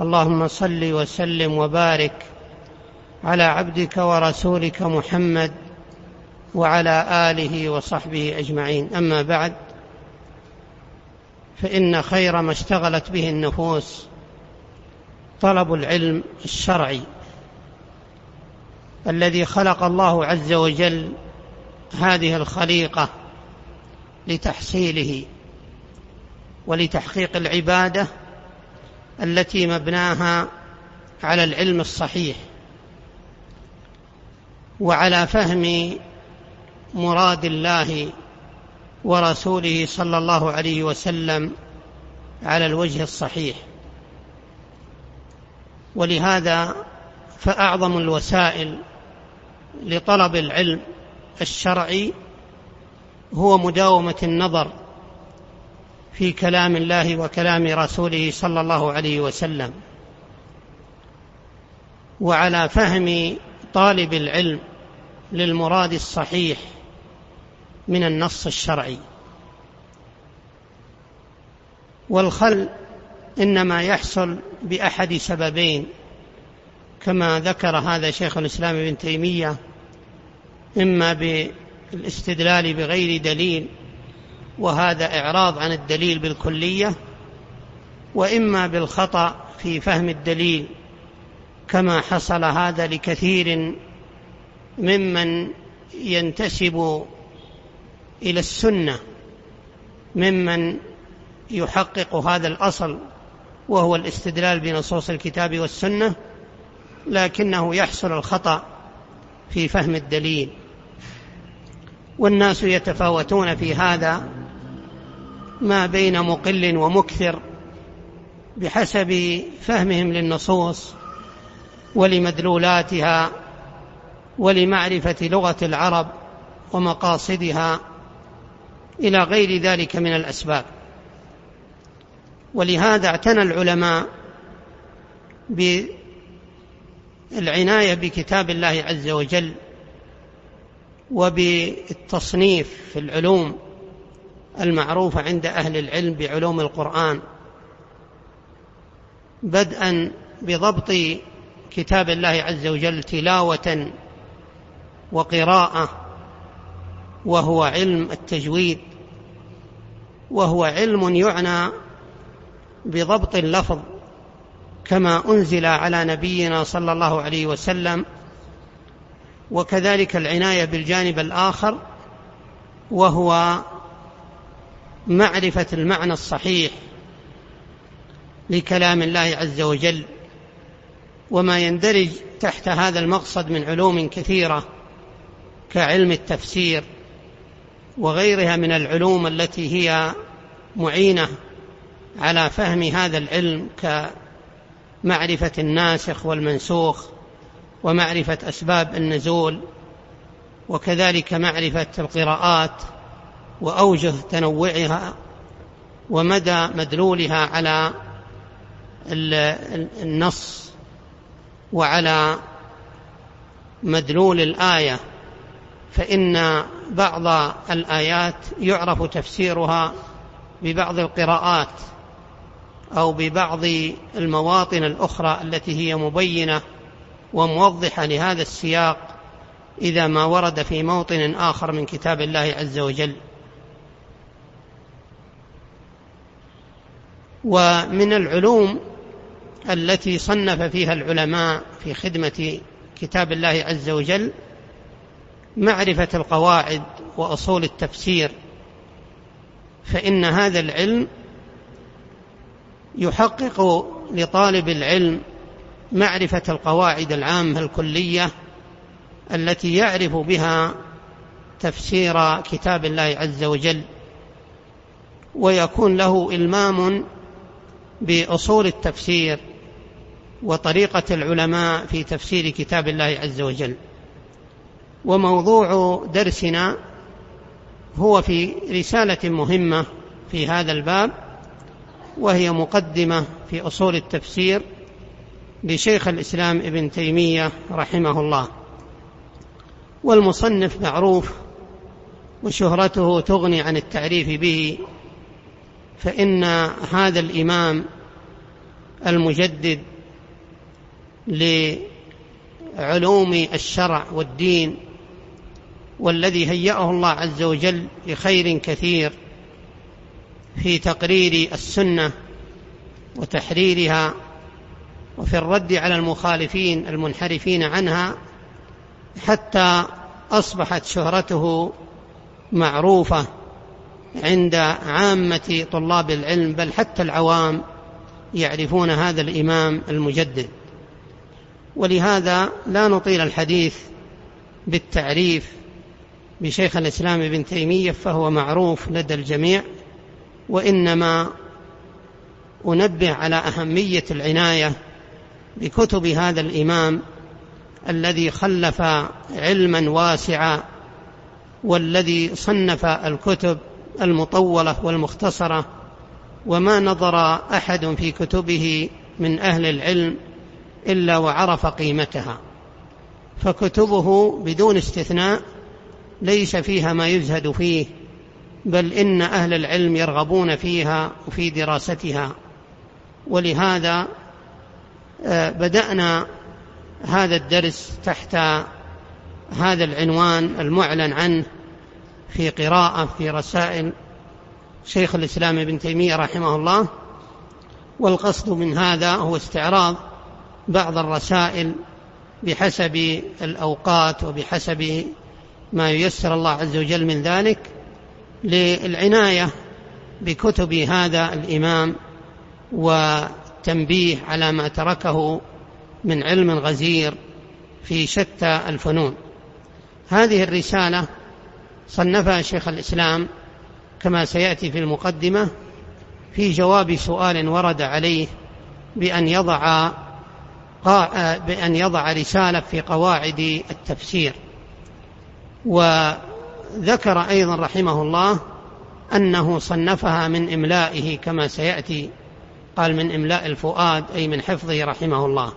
اللهم صل وسلم وبارك على عبدك ورسولك محمد وعلى آله وصحبه أجمعين. أما بعد فإن خير ما اشتغلت به النفوس طلب العلم الشرعي الذي خلق الله عز وجل هذه الخليقة لتحصيله ولتحقيق العبادة التي مبناها على العلم الصحيح وعلى فهم مراد الله ورسوله صلى الله عليه وسلم على الوجه الصحيح. ولهذا فأعظم الوسائل لطلب العلم الشرعي هو مداومة النظر في كلام الله وكلام رسوله صلى الله عليه وسلم. وعلى فهم طالب العلم للمراد الصحيح من النص الشرعي. والخل إنما يحصل بأحد سببين كما ذكر هذا شيخ الإسلام ابن تيمية إما بالاستدلال بغير دليل وهذا إعراض عن الدليل بالكلية وإما بالخطأ في فهم الدليل كما حصل هذا لكثير ممن ينتسب إلى السنة ممن يحقق هذا الأصل وهو الاستدلال بنصوص الكتاب والسنة لكنه يحصل الخطأ في فهم الدليل. والناس يتفاوتون في هذا ما بين مقل ومكثر بحسب فهمهم للنصوص ولمدلولاتها ولمعرفة لغة العرب ومقاصدها إلى غير ذلك من الأسباب. ولهذا اعتنى العلماء بالعناية بكتاب الله عز وجل وبالتصنيف في العلوم المعروفه عند أهل العلم بعلوم القرآن بدءا بضبط كتاب الله عز وجل تلاوة وقراءة وهو علم التجويد وهو علم يعنى بضبط اللفظ كما أنزل على نبينا صلى الله عليه وسلم وكذلك العناية بالجانب الآخر وهو معرفة المعنى الصحيح لكلام الله عز وجل وما يندرج تحت هذا المقصد من علوم كثيرة كعلم التفسير وغيرها من العلوم التي هي معينة على فهم هذا العلم كمعرفة الناسخ والمنسوخ ومعرفة أسباب النزول وكذلك معرفة القراءات واوجه تنوعها ومدى مدلولها على النص وعلى مدلول الآية فإن بعض الآيات يعرف تفسيرها ببعض القراءات أو ببعض المواطن الأخرى التي هي مبينة وموضحة لهذا السياق إذا ما ورد في موطن آخر من كتاب الله عز وجل. ومن العلوم التي صنف فيها العلماء في خدمة كتاب الله عز وجل معرفة القواعد وأصول التفسير فإن هذا العلم يحقق لطالب العلم معرفة القواعد العامة الكلية التي يعرف بها تفسير كتاب الله عز وجل ويكون له إلمام بأصول التفسير وطريقة العلماء في تفسير كتاب الله عز وجل. وموضوع درسنا هو في رسالة مهمة في هذا الباب وهي مقدمة في أصول التفسير لشيخ الإسلام ابن تيمية رحمه الله. والمصنف معروف وشهرته تغني عن التعريف به فإن هذا الإمام المجدد لعلوم الشرع والدين والذي هيأه الله عز وجل بخير كثير في تقرير السنة وتحريرها وفي الرد على المخالفين المنحرفين عنها حتى أصبحت شهرته معروفة عند عامة طلاب العلم بل حتى العوام يعرفون هذا الإمام المجدد. ولهذا لا نطيل الحديث بالتعريف بشيخ الإسلام ابن تيمية فهو معروف لدى الجميع وإنما أنبه على أهمية العناية بكتب هذا الإمام الذي خلف علما واسعا والذي صنف الكتب المطولة والمختصرة وما نظر أحد في كتبه من أهل العلم إلا وعرف قيمتها. فكتبه بدون استثناء ليس فيها ما يزهد فيه بل إن أهل العلم يرغبون فيها وفي دراستها. ولهذا آه، بدأنا هذا الدرس تحت هذا العنوان المعلن عنه في قراءة في رسائل شيخ الإسلام ابن تيمية رحمه الله والقصد من هذا هو استعراض بعض الرسائل بحسب الأوقات وبحسب ما ييسر الله عز وجل من ذلك للعناية بكتب هذا الإمام وتنبيه على ما تركه من علم غزير في شتى الفنون. هذه الرسالة صنفها شيخ الإسلام كما سيأتي في المقدمة في جواب سؤال ورد عليه بأن يضع بأن يضع رسالة في قواعد التفسير. وذكر أيضا رحمه الله أنه صنفها من إملائه كما سيأتي قال من إملاء الفؤاد أي من حفظه رحمه الله.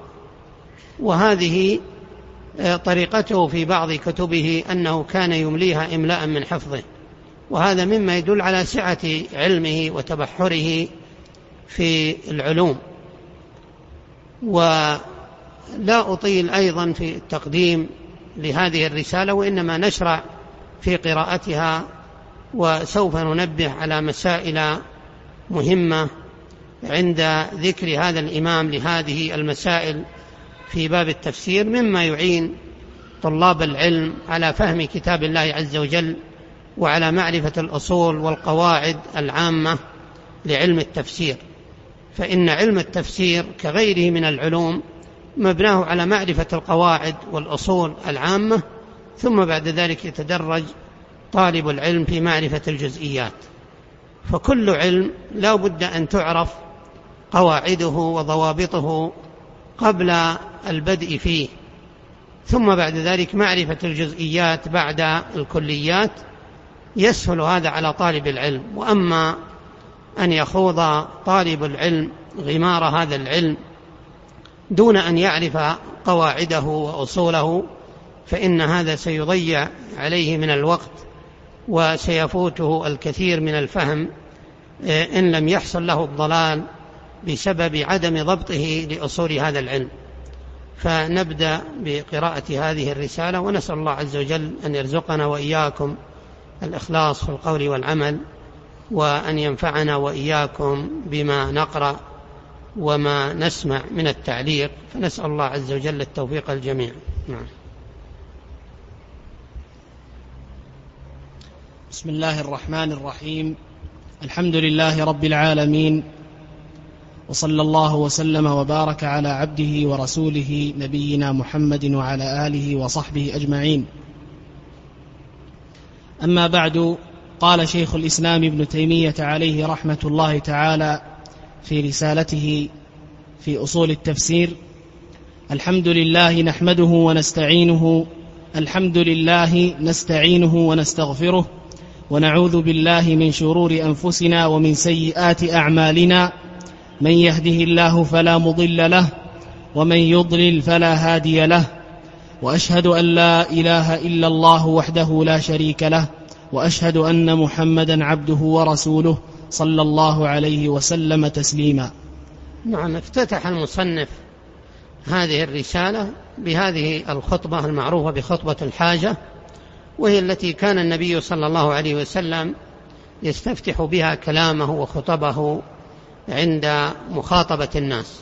وهذه طريقته في بعض كتبه أنه كان يمليها إملاء من حفظه. وهذا مما يدل على سعة علمه وتبحره في العلوم. ولا أطيل أيضا في التقديم لهذه الرسالة وإنما نشرع في قراءتها وسوف ننبه على مسائل مهمة عند ذكر هذا الإمام لهذه المسائل. في باب التفسير مما يعين طلاب العلم على فهم كتاب الله عز وجل وعلى معرفة الأصول والقواعد العامة لعلم التفسير. فإن علم التفسير كغيره من العلوم مبناه على معرفة القواعد والأصول العامة ثم بعد ذلك يتدرج طالب العلم في معرفة الجزئيات. فكل علم لا بد أن تعرف قواعده وضوابطه قبل البدء فيه. ثم بعد ذلك معرفة الجزئيات بعد الكليات يسهل هذا على طالب العلم. وأما أن يخوض طالب العلم غمار هذا العلم دون أن يعرف قواعده وأصوله فإن هذا سيضيع عليه من الوقت وسيفوته الكثير من الفهم إن لم يحصل له الضلال بسبب عدم ضبطه لأصول هذا العلم. فنبدأ بقراءة هذه الرسالة ونسأل الله عز وجل أن يرزقنا وإياكم الإخلاص في القول والعمل وأن ينفعنا وإياكم بما نقرأ وما نسمع من التعليق. فنسأل الله عز وجل التوفيق الجميع نعم. بسم الله الرحمن الرحيم. الحمد لله رب العالمين وصلى الله وسلم وبارك على عبده ورسوله نبينا محمد وعلى آله وصحبه أجمعين. أما بعد قال شيخ الإسلام ابن تيمية عليه رحمة الله تعالى في رسالته في أصول التفسير الحمد لله نحمده ونستعينه الحمد لله نستعينه ونستغفره ونعوذ بالله من شرور أنفسنا ومن سيئات أعمالنا من يهده الله فلا مضل له ومن يضلل فلا هادي له وأشهد أن لا إله إلا الله وحده لا شريك له وأشهد أن محمدا عبده ورسوله صلى الله عليه وسلم تسليما. نعم افتتح المصنف هذه الرسالة بهذه الخطبة المعروفة بخطبة الحاجة وهي التي كان النبي صلى الله عليه وسلم يستفتح بها كلامه وخطبه عند مخاطبة الناس.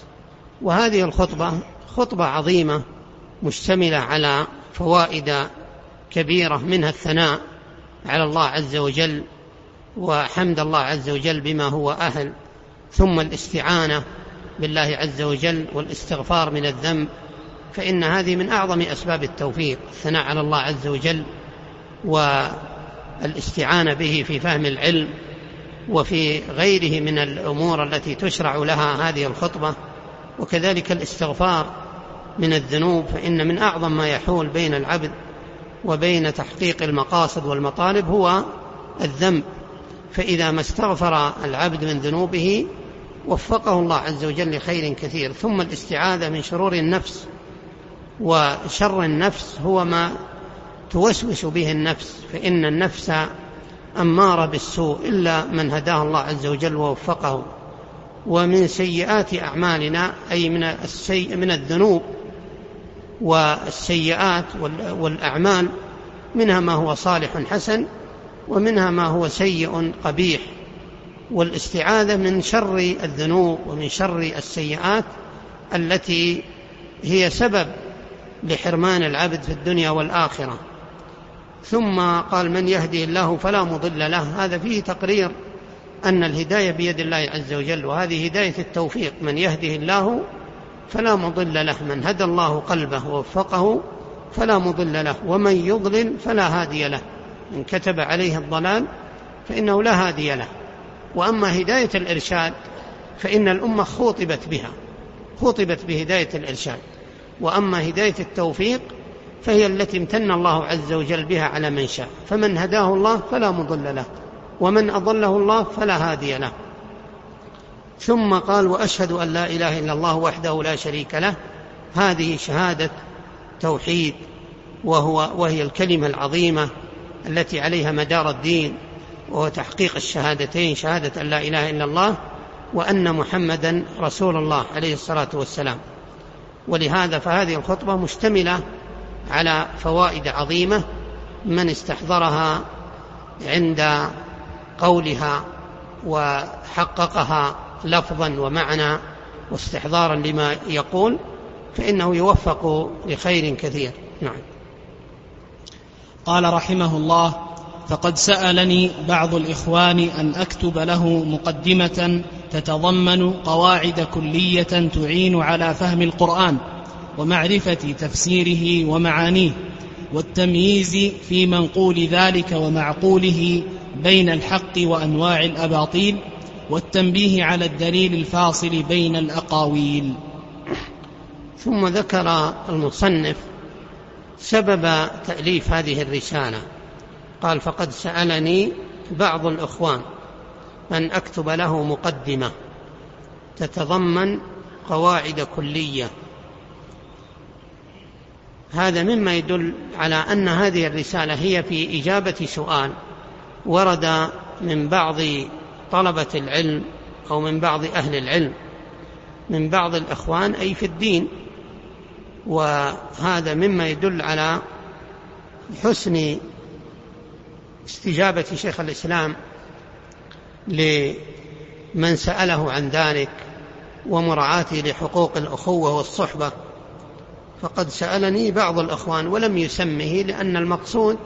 وهذه الخطبة خطبة عظيمة مشتملة على فوائد كبيرة منها الثناء على الله عز وجل وحمد الله عز وجل بما هو أهل ثم الاستعانة بالله عز وجل والاستغفار من الذنب. فإن هذه من أعظم أسباب التوفيق الثناء على الله عز وجل والإستعانة به في فهم العلم وفي غيره من الأمور التي تشرع لها هذه الخطبة وكذلك الاستغفار من الذنوب فإن من أعظم ما يحول بين العبد وبين تحقيق المقاصد والمطالب هو الذنب. فإذا ما استغفر العبد من ذنوبه وفقه الله عز وجل لخير كثير. ثم الاستعاذة من شرور النفس وشر النفس هو ما توسوس به النفس. فإن النفس أمارة بالسوء إلا من هداه الله عز وجل ووفقه. ومن سيئات أعمالنا أي من, السي من الذنوب والسيئات والأعمال منها ما هو صالح حسن ومنها ما هو سيء قبيح. والاستعاذة من شر الذنوب ومن شر السيئات التي هي سبب لحرمان العبد في الدنيا والآخرة. ثم قال من يهدي الله فلا مضل له. هذا فيه تقرير أن الهداية بيد الله عز وجل وهذه هداية التوفيق. من يهده الله فلا مضل له من هدى الله قلبه ووفقه فلا مضل له ومن يضلل فلا هادي له. من كتب عليه الضلال فإنه لا هادي له. وأما هداية الإرشاد فإن الأمة خوطبت بها خوطبت بهداية الإرشاد. وأما هداية التوفيق فهي التي امتن الله عز وجل بها على من شاء. فمن هداه الله فلا مضل له ومن أضله الله فلا هادي له. ثم قال وأشهد أن لا إله إلا الله وحده لا شريك له. هذه شهادة توحيد وهو وهي الكلمة العظيمة التي عليها مدار الدين وهو تحقيق الشهادتين شهادة أن لا إله إلا الله وأن محمدا رسول الله عليه الصلاة والسلام. ولهذا فهذه الخطبة مشتملة على فوائد عظيمة من استحضرها عند قولها وحققها لفظا ومعنى واستحضارا لما يقول فإنه يوفق لخير كثير. نعم. قال رحمه الله فقد سألني بعض الإخوان أن أكتب له مقدمة تتضمن قواعد كلية تعين على فهم القرآن ومعرفة تفسيره ومعانيه والتمييز في منقول ذلك ومعقوله بين الحق وأنواع الأباطيل والتنبيه على الدليل الفاصل بين الأقاويل. ثم ذكر المصنف سبب تأليف هذه الرسالة. قال فقد سألني بعض الإخوان أن أكتب له مقدمة تتضمن قواعد كلية هذا مما يدل على أن هذه الرسالة هي في إجابة سؤال ورد من بعض طلبة العلم أو من بعض أهل العلم من بعض الإخوان أي في الدين. وهذا مما يدل على حسن استجابة شيخ الإسلام لمن سأله عن ذلك ومراعاته لحقوق الأخوة والصحبة. فقد سألني بعض الأخوان ولم يسمه لأن المقصود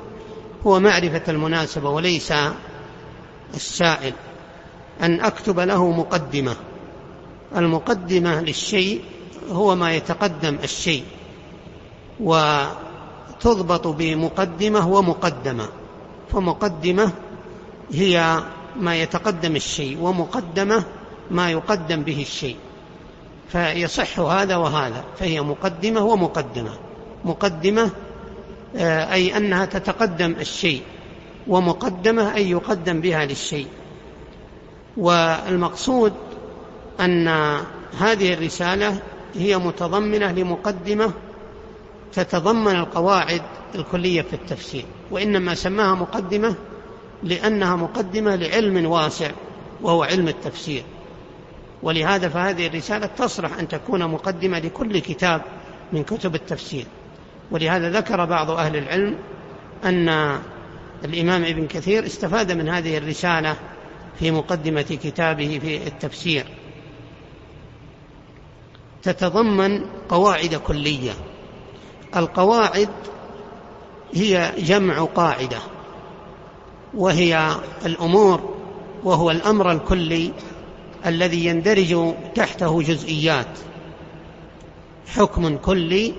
هو معرفة المناسبة وليس السائل. أن أكتب له مقدمة. المقدمة للشيء هو ما يتقدم الشيء. وتضبط بمقدمة ومقدمة. فمقدمة هي ما يتقدم الشيء ومقدمة ما يقدم به الشيء. فيصح هذا وهذا فهي مقدمة ومقدمة. مقدمة آه، أي أنها تتقدم الشيء ومقدمة أي يقدم بها للشيء. والمقصود أن هذه الرسالة هي متضمنة لمقدمة تتضمن القواعد الكلية في التفسير وإنما سماها مقدمة لأنها مقدمة لعلم واسع وهو علم التفسير. ولهذا فهذه الرسالة تصلح أن تكون مقدمة لكل كتاب من كتب التفسير. ولهذا ذكر بعض أهل العلم أن الإمام ابن كثير استفاد من هذه الرسالة في مقدمة كتابه في التفسير. تتضمن قواعد كلية. القواعد هي جمع قاعدة وهي الأمور وهو الأمر الكلي الذي يندرج تحته جزئيات. حكم كلي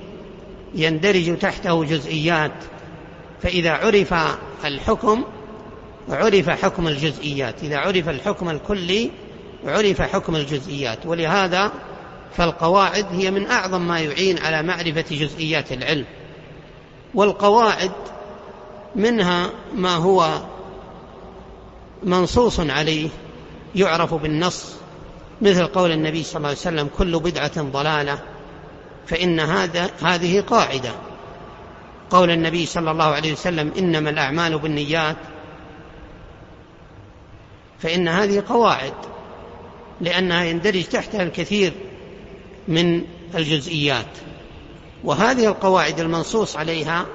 يندرج تحته جزئيات. فإذا عرف الحكم عرف حكم الجزئيات. إذا عرف الحكم الكلي عرف حكم الجزئيات. ولهذا فالقواعد هي من أعظم ما يعين على معرفة جزئيات العلم. والقواعد منها ما هو منصوص عليه. يعرف بالنص مثل قول النبي صلى الله عليه وسلم كل بدعة ضلالة فإن هذا هذه قاعدة. قول النبي صلى الله عليه وسلم إنما الأعمال بالنيات. فإن هذه قواعد لأنها يندرج تحتها الكثير من الجزئيات. وهذه القواعد المنصوص عليها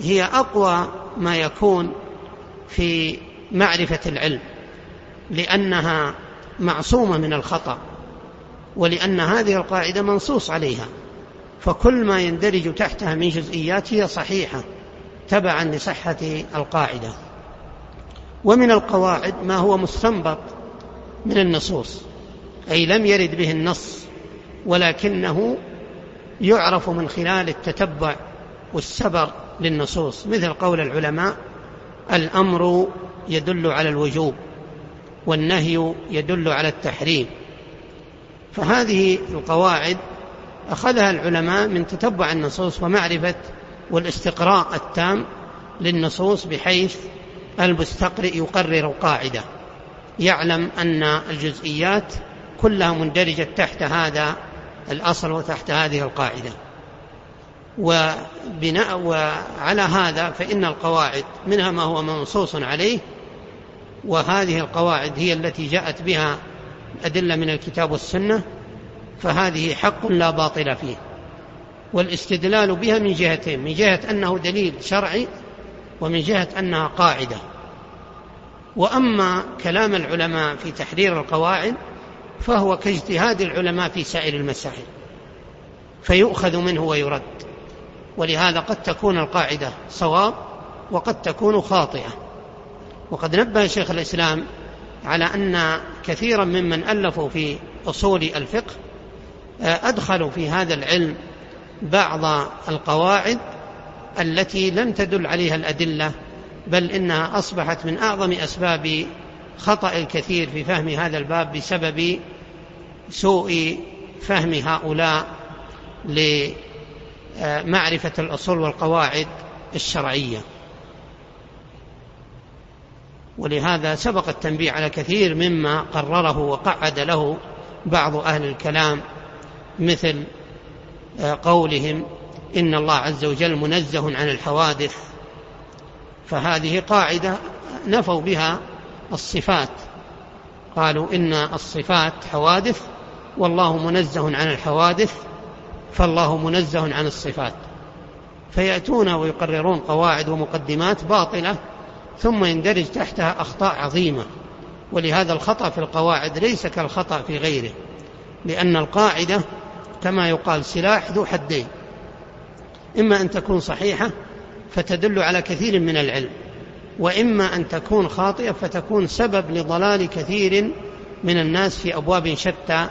هي أقوى ما يكون في معرفة العلم. لأنها معصومة من الخطأ ولأن هذه القاعدة منصوص عليها. فكل ما يندرج تحتها من جزئيات هي صحيحة تبعا لصحة القاعدة. ومن القواعد ما هو مستنبط من النصوص أي لم يرد به النص ولكنه يعرف من خلال التتبع والسبر للنصوص. مثل قول العلماء الأمر يدل على الوجوب. والنهي يدل على التحريم. فهذه القواعد أخذها العلماء من تتبع النصوص ومعرفة والاستقراء التام للنصوص بحيث المستقرئ يقرر قاعدة يعلم أن الجزئيات كلها مندرجة تحت هذا الأصل وتحت هذه القاعدة. وبناء وعلى هذا فإن القواعد منها ما هو منصوص عليه وهذه القواعد هي التي جاءت بها الأدلة من الكتاب والسنة فهذه حق لا باطل فيه. والاستدلال بها من جهتين من جهة أنه دليل شرعي ومن جهة أنها قاعدة. وأما كلام العلماء في تحرير القواعد فهو كاجتهاد العلماء في سائر المسائل فيؤخذ منه ويرد. ولهذا قد تكون القاعدة صواب وقد تكون خاطئة. وقد نبه شيخ الإسلام على أن كثيرا ممن ألفوا في أصول الفقه آه، أدخلوا في هذا العلم بعض القواعد التي لم تدل عليها الأدلة بل إنها أصبحت من أعظم أسباب خطأ الكثير في فهم هذا الباب بسبب سوء فهم هؤلاء لمعرفة الأصول والقواعد الشرعية. ولهذا سبق التنبيه على كثير مما قرره وقعد له بعض أهل الكلام مثل قولهم إن الله عز وجل منزه عن الحوادث. فهذه قاعدة نفوا بها الصفات. قالوا إن الصفات حوادث والله منزه عن الحوادث فالله منزه عن الصفات. فيأتون ويقررون قواعد ومقدمات باطلة ثم يندرج تحتها أخطاء عظيمة. ولهذا الخطأ في القواعد ليس كالخطأ في غيره لأن القاعدة كما يقال سلاح ذو حدين. إما أن تكون صحيحة فتدل على كثير من العلم وإما أن تكون خاطئة فتكون سبب لضلال كثير من الناس في أبواب شتى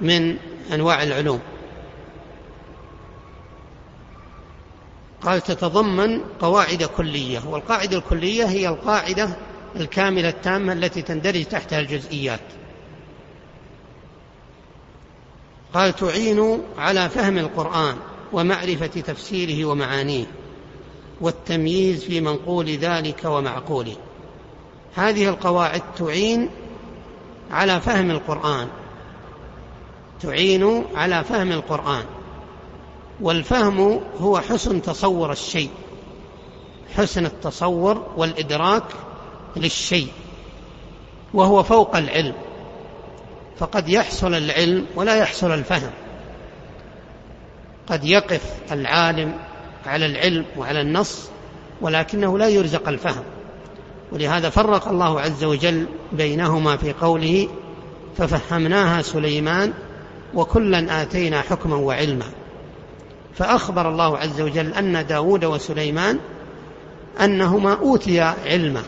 من أنواع العلوم. قال تتضمن قواعد كلية والقاعدة الكلية هي القاعدة الكاملة التامة التي تندرج تحتها الجزئيات. قال تعين على فهم القرآن ومعرفة تفسيره ومعانيه والتمييز في منقول ذلك ومعقوله. هذه القواعد تعين على فهم القرآن. تعين على فهم القرآن. والفهم هو حسن تصور الشيء حسن التصور والإدراك للشيء وهو فوق العلم فقد يحصل العلم ولا يحصل الفهم قد يقف العالم على العلم وعلى النص ولكنه لا يرزق الفهم ولهذا فرق الله عز وجل بينهما في قوله ففهمناها سليمان وكلا آتينا حكما وعلما فأخبر الله عز وجل أن داود وسليمان أنهما أوتيا علما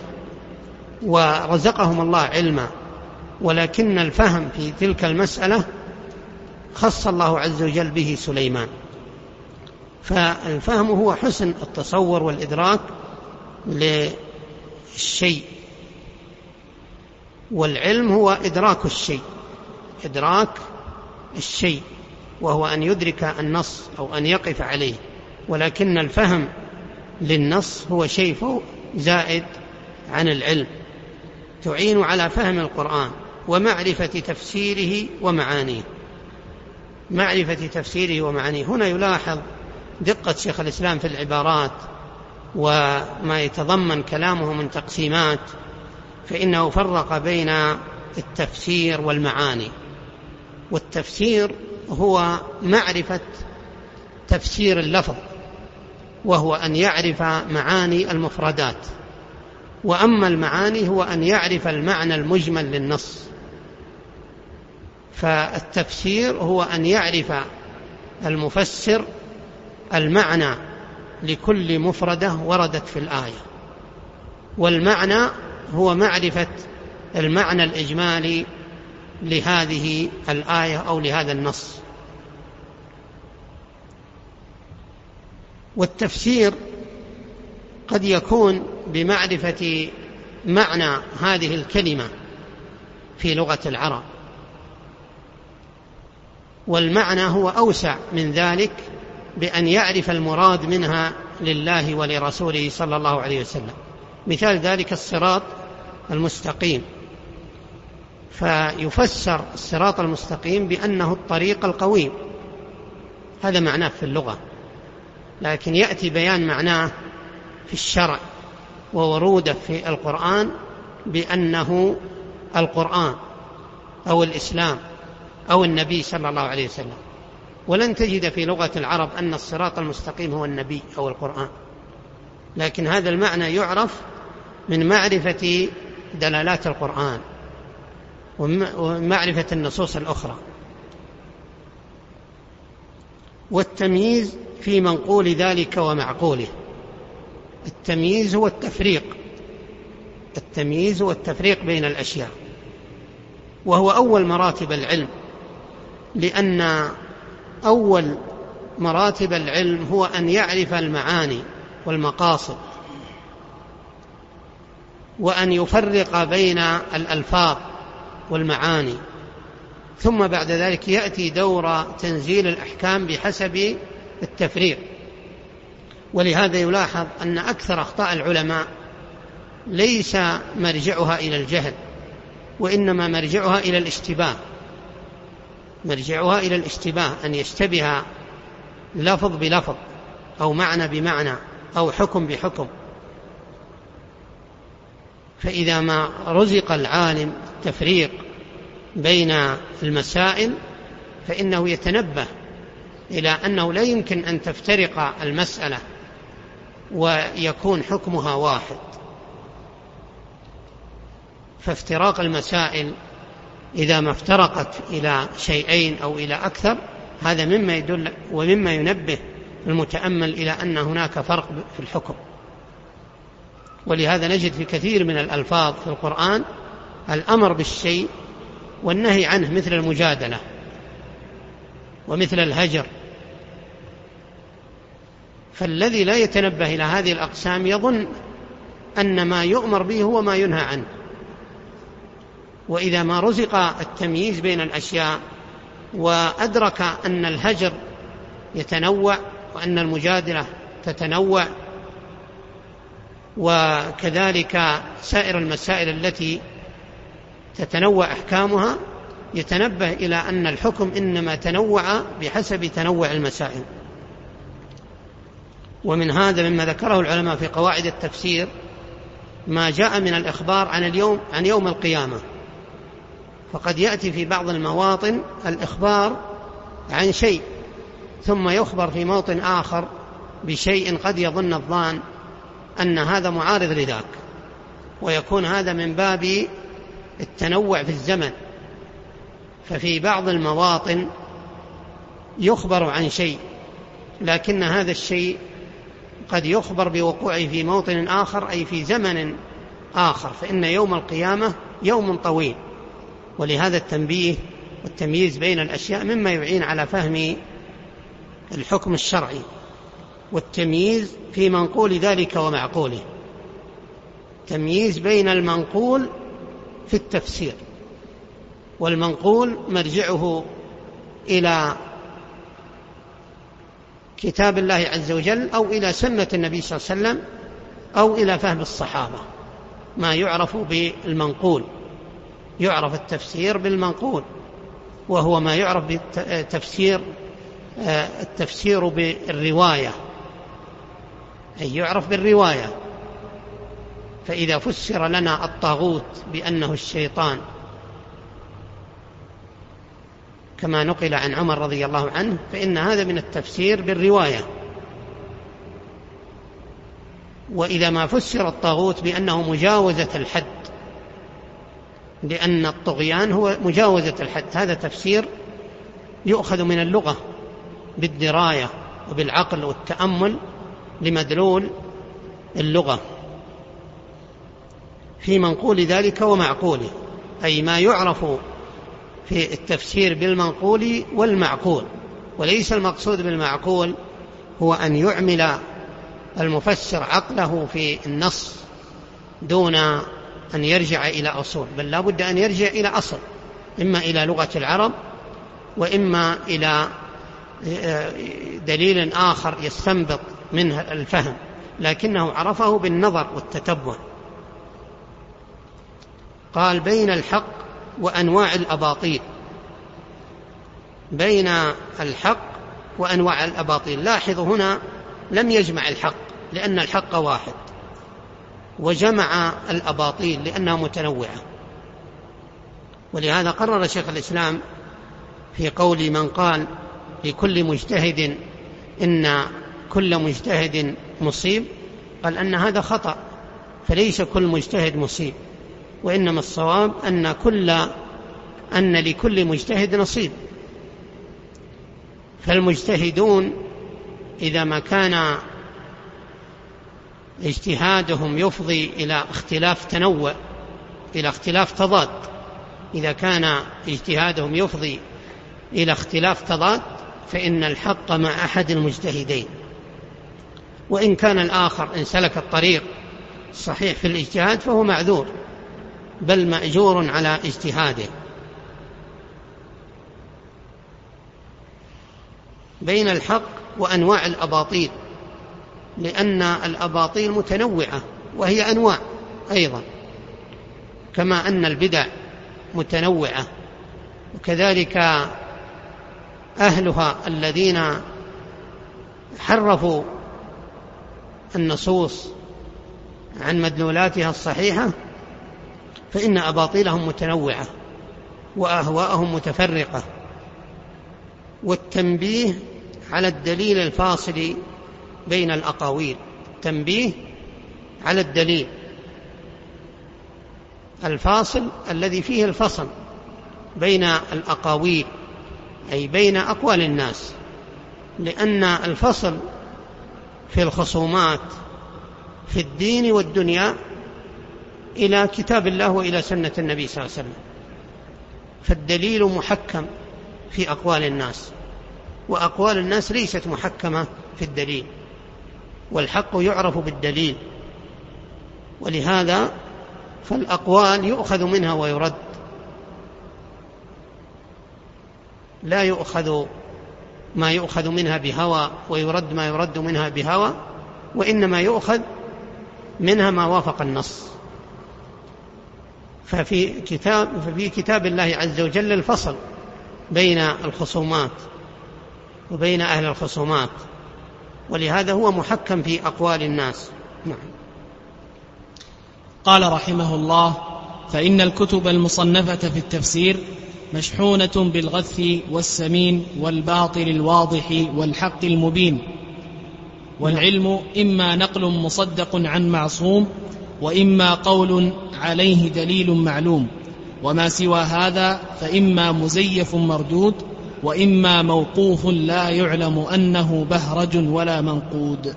ورزقهم الله علما ولكن الفهم في تلك المسألة خص الله عز وجل به سليمان. فالفهم هو حسن التصور والإدراك للشيء والعلم هو إدراك الشيء إدراك الشيء. وهو أن يدرك النص أو أن يقف عليه ولكن الفهم للنص هو شيء زائد عن العلم. تعين على فهم القرآن ومعرفة تفسيره ومعانيه. معرفة تفسيره ومعانيه. هنا يلاحظ دقة شيخ الإسلام في العبارات وما يتضمن كلامه من تقسيمات فإنه فرق بين التفسير والمعاني. والتفسير هو معرفة تفسير اللفظ وهو أن يعرف معاني المفردات. وأما المعاني هو أن يعرف المعنى المجمل للنص. فالتفسير هو أن يعرف المفسر المعنى لكل مفردة وردت في الآية. والمعنى هو معرفة المعنى الإجمالي لهذه الآية أو لهذا النص. والتفسير قد يكون بمعرفة معنى هذه الكلمة في لغة العرب. والمعنى هو أوسع من ذلك بأن يعرف المراد منها لله ولرسوله صلى الله عليه وسلم. مثال ذلك الصراط المستقيم. فيفسر الصراط المستقيم بأنه الطريق القويم هذا معناه في اللغة. لكن يأتي بيان معناه في الشرع وورودة في القرآن بأنه القرآن أو الإسلام أو النبي صلى الله عليه وسلم. ولن تجد في لغة العرب أن الصراط المستقيم هو النبي أو القرآن. لكن هذا المعنى يعرف من معرفة دلالات القرآن. ومعرفة النصوص الأخرى. والتمييز في منقول ذلك ومعقوله. التمييز هو التفريق. التمييز هو التفريق بين الأشياء. وهو أول مراتب العلم. لأن أول مراتب العلم هو أن يعرف المعاني والمقاصد. وأن يفرق بين الألفاظ. والمعاني. ثم بعد ذلك يأتي دور تنزيل الأحكام بحسب التفريق ولهذا يلاحظ أن أكثر أخطاء العلماء ليس مرجعها إلى الجهل وإنما مرجعها إلى الاشتباه. مرجعها إلى الاشتباه أن يشتبه لفظ بلفظ أو معنى بمعنى أو حكم بحكم. فإذا ما رزق العالم التفريق بين المسائل فإنه يتنبه إلى أنه لا يمكن أن تفترق المسألة ويكون حكمها واحد. فافتراق المسائل إذا ما افترقت إلى شيئين أو إلى أكثر هذا مما يدل ومما ينبه المتأمل إلى أن هناك فرق في الحكم. ولهذا نجد في كثير من الألفاظ في القرآن الأمر بالشيء والنهي عنه مثل المجادلة ومثل الهجر. فالذي لا يتنبه إلى هذه الأقسام يظن أن ما يؤمر به هو ما ينهى عنه. وإذا ما رزق التمييز بين الأشياء وأدرك أن الهجر يتنوع وأن المجادلة تتنوع وكذلك سائر المسائل التي تتنوع أحكامها يتنبه إلى أن الحكم إنما تنوع بحسب تنوع المسائل. ومن هذا مما ذكره العلماء في قواعد التفسير ما جاء من الإخبار عن اليوم عن يوم القيامة. فقد يأتي في بعض المواطن الإخبار عن شيء ثم يخبر في موطن آخر بشيء قد يظن الظان. أن هذا معارض لذاك ويكون هذا من باب التنوع في الزمن. ففي بعض المواطن يخبر عن شيء لكن هذا الشيء قد يخبر بوقوعه في موطن آخر أي في زمن آخر. فإن يوم القيامة يوم طويل. ولهذا التنبيه والتمييز بين الأشياء مما يعين على فهم الحكم الشرعي. والتمييز في منقول ذلك ومعقوله. تمييز بين المنقول في التفسير والمنقول مرجعه إلى كتاب الله عز وجل أو إلى سنة النبي صلى الله عليه وسلم أو إلى فهم الصحابة. ما يعرف بالمنقول يعرف التفسير بالمنقول وهو ما يعرف بالتفسير التفسير بالرواية. أي يعرف بالرواية. فإذا فسر لنا الطاغوت بأنه الشيطان كما نقل عن عمر رضي الله عنه فإن هذا من التفسير بالرواية. وإذا ما فسر الطاغوت بأنه مجاوزة الحد لأن الطغيان هو مجاوزة الحد هذا تفسير يؤخذ من اللغة بالدراية وبالعقل والتأمل لمدلول اللغة في منقول ذلك ومعقوله أي ما يعرف في التفسير بالمنقول والمعقول وليس المقصود بالمعقول هو أن يعمل المفسر عقله في النص دون أن يرجع إلى أصول بل لا بد أن يرجع إلى أصل إما إلى لغة العرب وإما إلى دليل آخر يستنبط منه الفهم لكنه عرفه بالنظر والتتبع. قال بين الحق وأنواع الأباطيل. بين الحق وأنواع الأباطيل. لاحظوا هنا لم يجمع الحق لأن الحق واحد. وجمع الأباطيل لأنها متنوعة. ولهذا قرر شيخ الإسلام في قول من قال لكل مجتهد إن كل مجتهد مصيب. قال أن هذا خطأ فليس كل مجتهد مصيب وإنما الصواب أن كل أن لكل مجتهد نصيب. فالمجتهدون إذا ما كان اجتهادهم يفضي إلى اختلاف تنوع إلى اختلاف تضاد. إذا كان اجتهادهم يفضي إلى اختلاف تضاد فإن الحق مع أحد المجتهدين. وإن كان الآخر إن سلك الطريق الصحيح في الاجتهاد فهو معذور بل مأجور على اجتهاده. بين الحق وأنواع الأباطيل لأن الأباطيل متنوعة وهي أنواع أيضا كما أن البدع متنوعة وكذلك أهلها الذين حرفوا النصوص عن مدلولاتها الصحيحة فإن أباطيلهم متنوعة وأهواءهم متفرقة والتنبيه على الدليل الفاصل بين الأقاويل تنبيه على الدليل الفاصل الذي فيه الفصل بين الأقاويل أي بين أقوال الناس لأن الفصل في الخصومات في الدين والدنيا إلى كتاب الله وإلى سنة النبي صلى الله عليه وسلم. فالدليل محكم في أقوال الناس وأقوال الناس ليست محكمة في الدليل والحق يعرف بالدليل. ولهذا فالأقوال يؤخذ منها ويرد. لا يؤخذ ما يؤخذ منها بهوى ويرد ما يرد منها بهوى وإنما يؤخذ منها ما وافق النص. ففي كتاب ففي كتاب الله عز وجل الفصل بين الخصومات وبين أهل الخصومات ولهذا هو محكم في أقوال الناس. نعم. قال رحمه الله فإن الكتب المصنفة في التفسير مشحونة بالغث والسمين والباطل الواضح والحق المبين. والعلم إما نقل مصدق عن معصوم وإما قول عليه دليل معلوم. وما سوى هذا فإما مزيف مردود وإما موقوف لا يعلم أنه بهرج ولا منقود.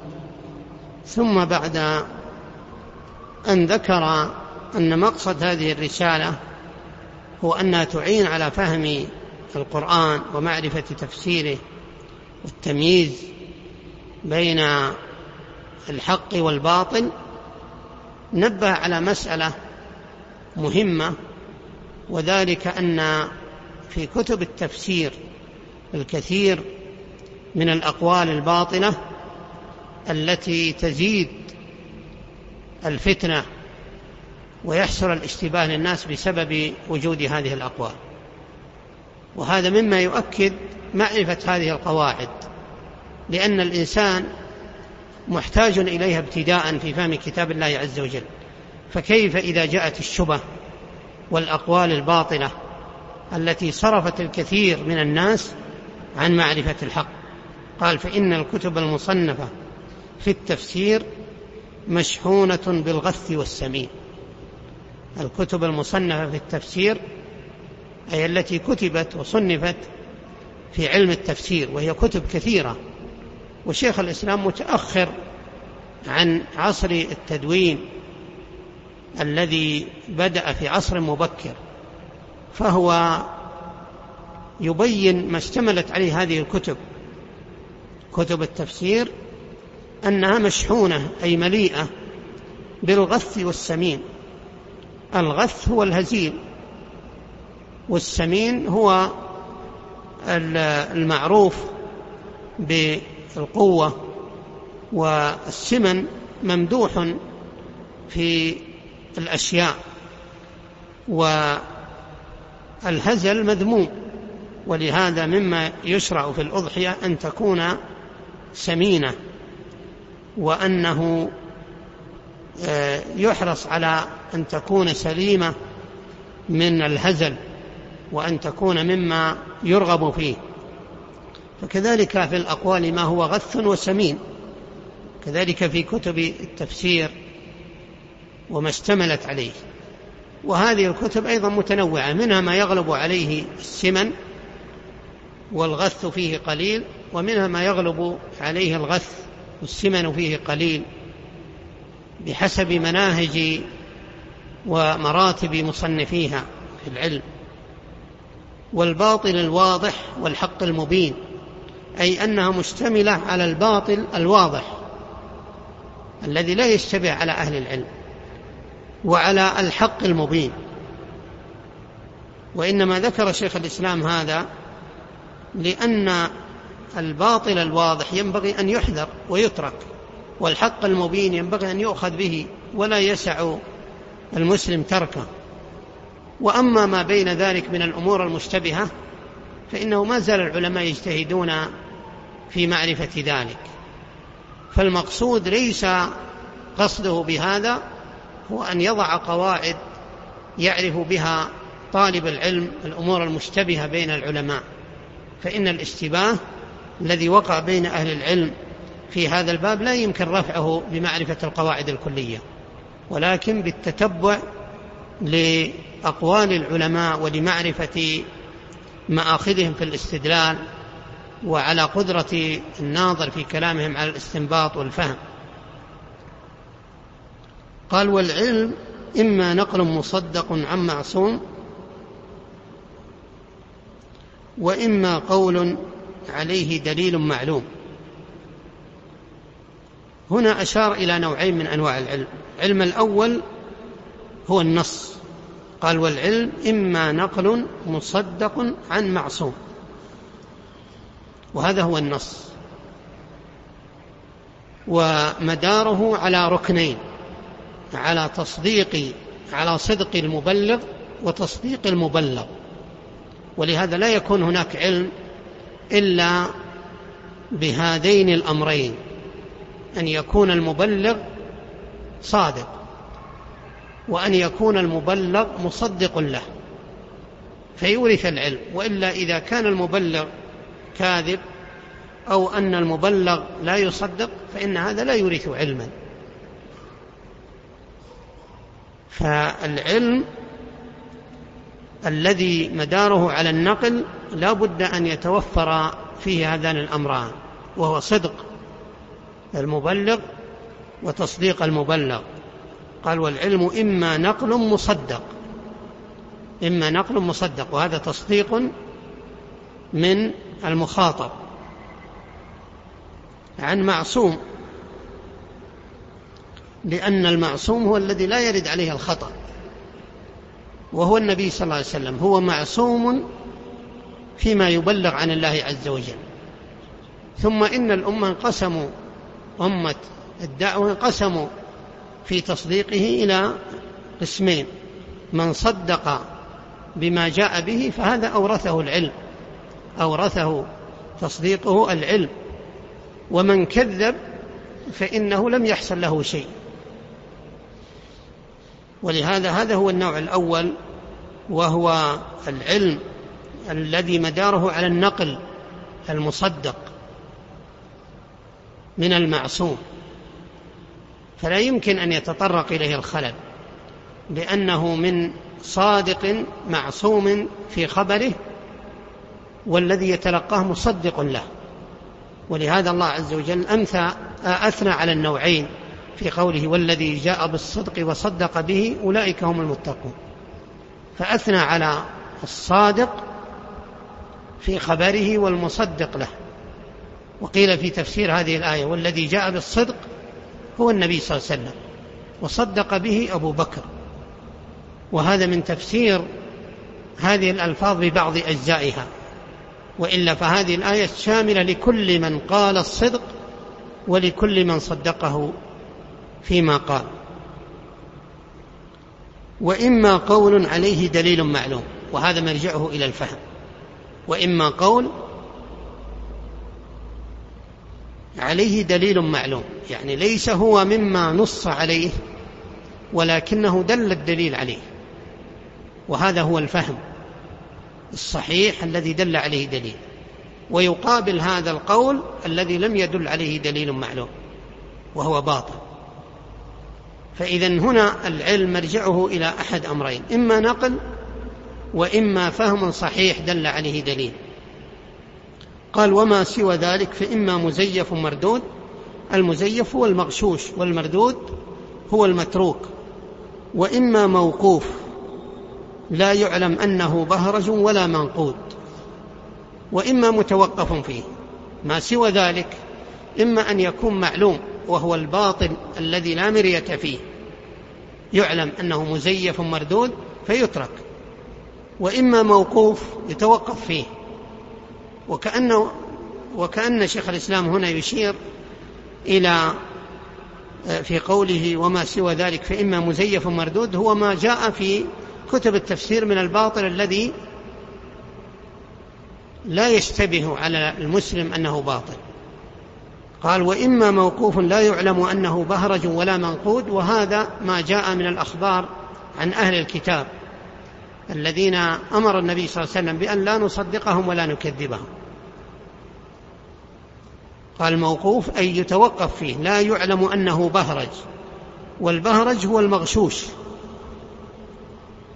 ثم بعد أن ذكر أن مقصد هذه الرسالة هو أنها تعين على فهم القرآن ومعرفة تفسيره والتمييز بين الحق والباطل نبه على مسألة مهمة وذلك أن في كتب التفسير الكثير من الأقوال الباطلة التي تزيد الفتنة ويحصل الاشتباه للناس بسبب وجود هذه الأقوال. وهذا مما يؤكد معرفة هذه القواعد لأن الإنسان محتاج إليها ابتداء في فهم كتاب الله عز وجل. فكيف إذا جاءت الشبه والأقوال الباطلة التي صرفت الكثير من الناس عن معرفة الحق؟ قال فإن الكتب المصنفة في التفسير مشحونة بالغث والسمين. الكتب المصنفة في التفسير أي التي كتبت وصنفت في علم التفسير وهي كتب كثيرة. وشيخ الإسلام متأخر عن عصر التدوين الذي بدأ في عصر مبكر فهو يبين ما اشتملت عليه هذه الكتب. كتب التفسير أنها مشحونة أي مليئة بالغث والسمين. الغث هو الهزيل والسمين هو المعروف بالقوة والسمن ممدوح في الأشياء والهزل مذموم ولهذا مما يشرع في الأضحية أن تكون سمينة وأنه آه، يحرص على أن تكون سليمة من الهزل وأن تكون مما يرغب فيه. فكذلك في الأقوال ما هو غث وسمين. كذلك في كتب التفسير وما اشتملت عليه. وهذه الكتب أيضا متنوعة منها ما يغلب عليه السمن والغث فيه قليل ومنها ما يغلب عليه الغث والسمن فيه قليل بحسب مناهج ومراتب مصنفيها في العلم والباطل الواضح والحق المبين أي أنها مشتملة على الباطل الواضح الذي لا يشتبه على أهل العلم وعلى الحق المبين. وإنما ذكر شيخ الإسلام هذا لأن الباطل الواضح ينبغي أن يحذر ويترك والحق المبين ينبغي أن يؤخذ به ولا يسع المسلم تركه. وأما ما بين ذلك من الأمور المشتبهة فإنه ما زال العلماء يجتهدون في معرفة ذلك. فالمقصود ليس قصده بهذا هو أن يضع قواعد يعرف بها طالب العلم الأمور المشتبهة بين العلماء. فإن الاشتباه الذي وقع بين أهل العلم في هذا الباب لا يمكن رفعه بمعرفة القواعد الكلية. ولكن بالتتبع لأقوال العلماء ولمعرفة مآخذهم في الاستدلال وعلى قدرة الناظر في كلامهم على الاستنباط والفهم. قال والعلم إما نقل مصدق عن معصوم وإما قول عليه دليل معلوم. هنا أشار إلى نوعين من أنواع العلم. العلم الأول هو النص. قال والعلم إما نقل مصدق عن معصوم. وهذا هو النص. ومداره على ركنين على تصديق على صدق المبلغ وتصديق المبلغ. ولهذا لا يكون هناك علم إلا بهذين الأمرين. أن يكون المبلغ صادق وأن يكون المبلغ مصدق له فيورث العلم. وإلا إذا كان المبلغ كاذب أو أن المبلغ لا يصدق فإن هذا لا يورث علما. فالعلم الذي مداره على النقل لا بد أن يتوفر فيه هذان الأمران وهو صدق. المبلغ وتصديق المبلغ. قال والعلم إما نقل مصدق إما نقل مصدق وهذا تصديق من المخاطب عن معصوم لأن المعصوم هو الذي لا يرد عليه الخطأ وهو النبي صلى الله عليه وسلم. هو معصوم فيما يبلغ عن الله عز وجل. ثم إن الأمة انقسموا أمة الدعوة انقسموا في تصديقه إلى قسمين. من صدق بما جاء به فهذا أورثه العلم أورثه تصديقه العلم. ومن كذب فإنه لم يحصل له شيء. ولهذا هذا هو النوع الأول وهو العلم الذي مداره على النقل المصدق. من المعصوم. فلا يمكن أن يتطرق إليه الخلل لأنه من صادق معصوم في خبره والذي يتلقاه مصدق له. ولهذا الله عز وجل أمثى أثنى على النوعين في قوله والذي جاء بالصدق وصدق به أولئك هم المتقون فأثنى على الصادق في خبره والمصدق له. وقيل في تفسير هذه الآية والذي جاء بالصدق هو النبي صلى الله عليه وسلم وصدق به أبو بكر. وهذا من تفسير هذه الألفاظ ببعض أجزائها. وإلا فهذه الآية شاملة لكل من قال الصدق ولكل من صدقه فيما قال. وإما قول عليه دليل معلوم وهذا مرجعه إلى الفهم. وإما قول عليه دليل معلوم. يعني ليس هو مما نص عليه ولكنه دل الدليل عليه. وهذا هو الفهم الصحيح الذي دل عليه دليل. ويقابل هذا القول الذي لم يدل عليه دليل معلوم وهو باطل. فإذا هنا العلم مرجعه إلى أحد أمرين إما نقل وإما فهم صحيح دل عليه دليل. قال وما سوى ذلك فإما مزيف مردود المزيف هو المغشوش والمردود هو المتروك وإما موقوف لا يعلم أنه بهرج ولا منقود وإما متوقف فيه. ما سوى ذلك إما أن يكون معلوم وهو الباطل الذي لا مرية فيه يعلم أنه مزيف مردود فيترك وإما موقوف يتوقف فيه. وكأنه وكأن شيخ الإسلام هنا يشير إلى في قوله وما سوى ذلك فإما مزيف مردود هو ما جاء في كتب التفسير من الباطل الذي لا يشتبه على المسلم أنه باطل. قال وإما موقوف لا يعلم أنه بهرج ولا منقود وهذا ما جاء من الأخبار عن أهل الكتاب. الذين أمر النبي صلى الله عليه وسلم بأن لا نصدقهم ولا نكذبهم. قال موقوف أي يتوقف فيه لا يعلم أنه بهرج والبهرج هو المغشوش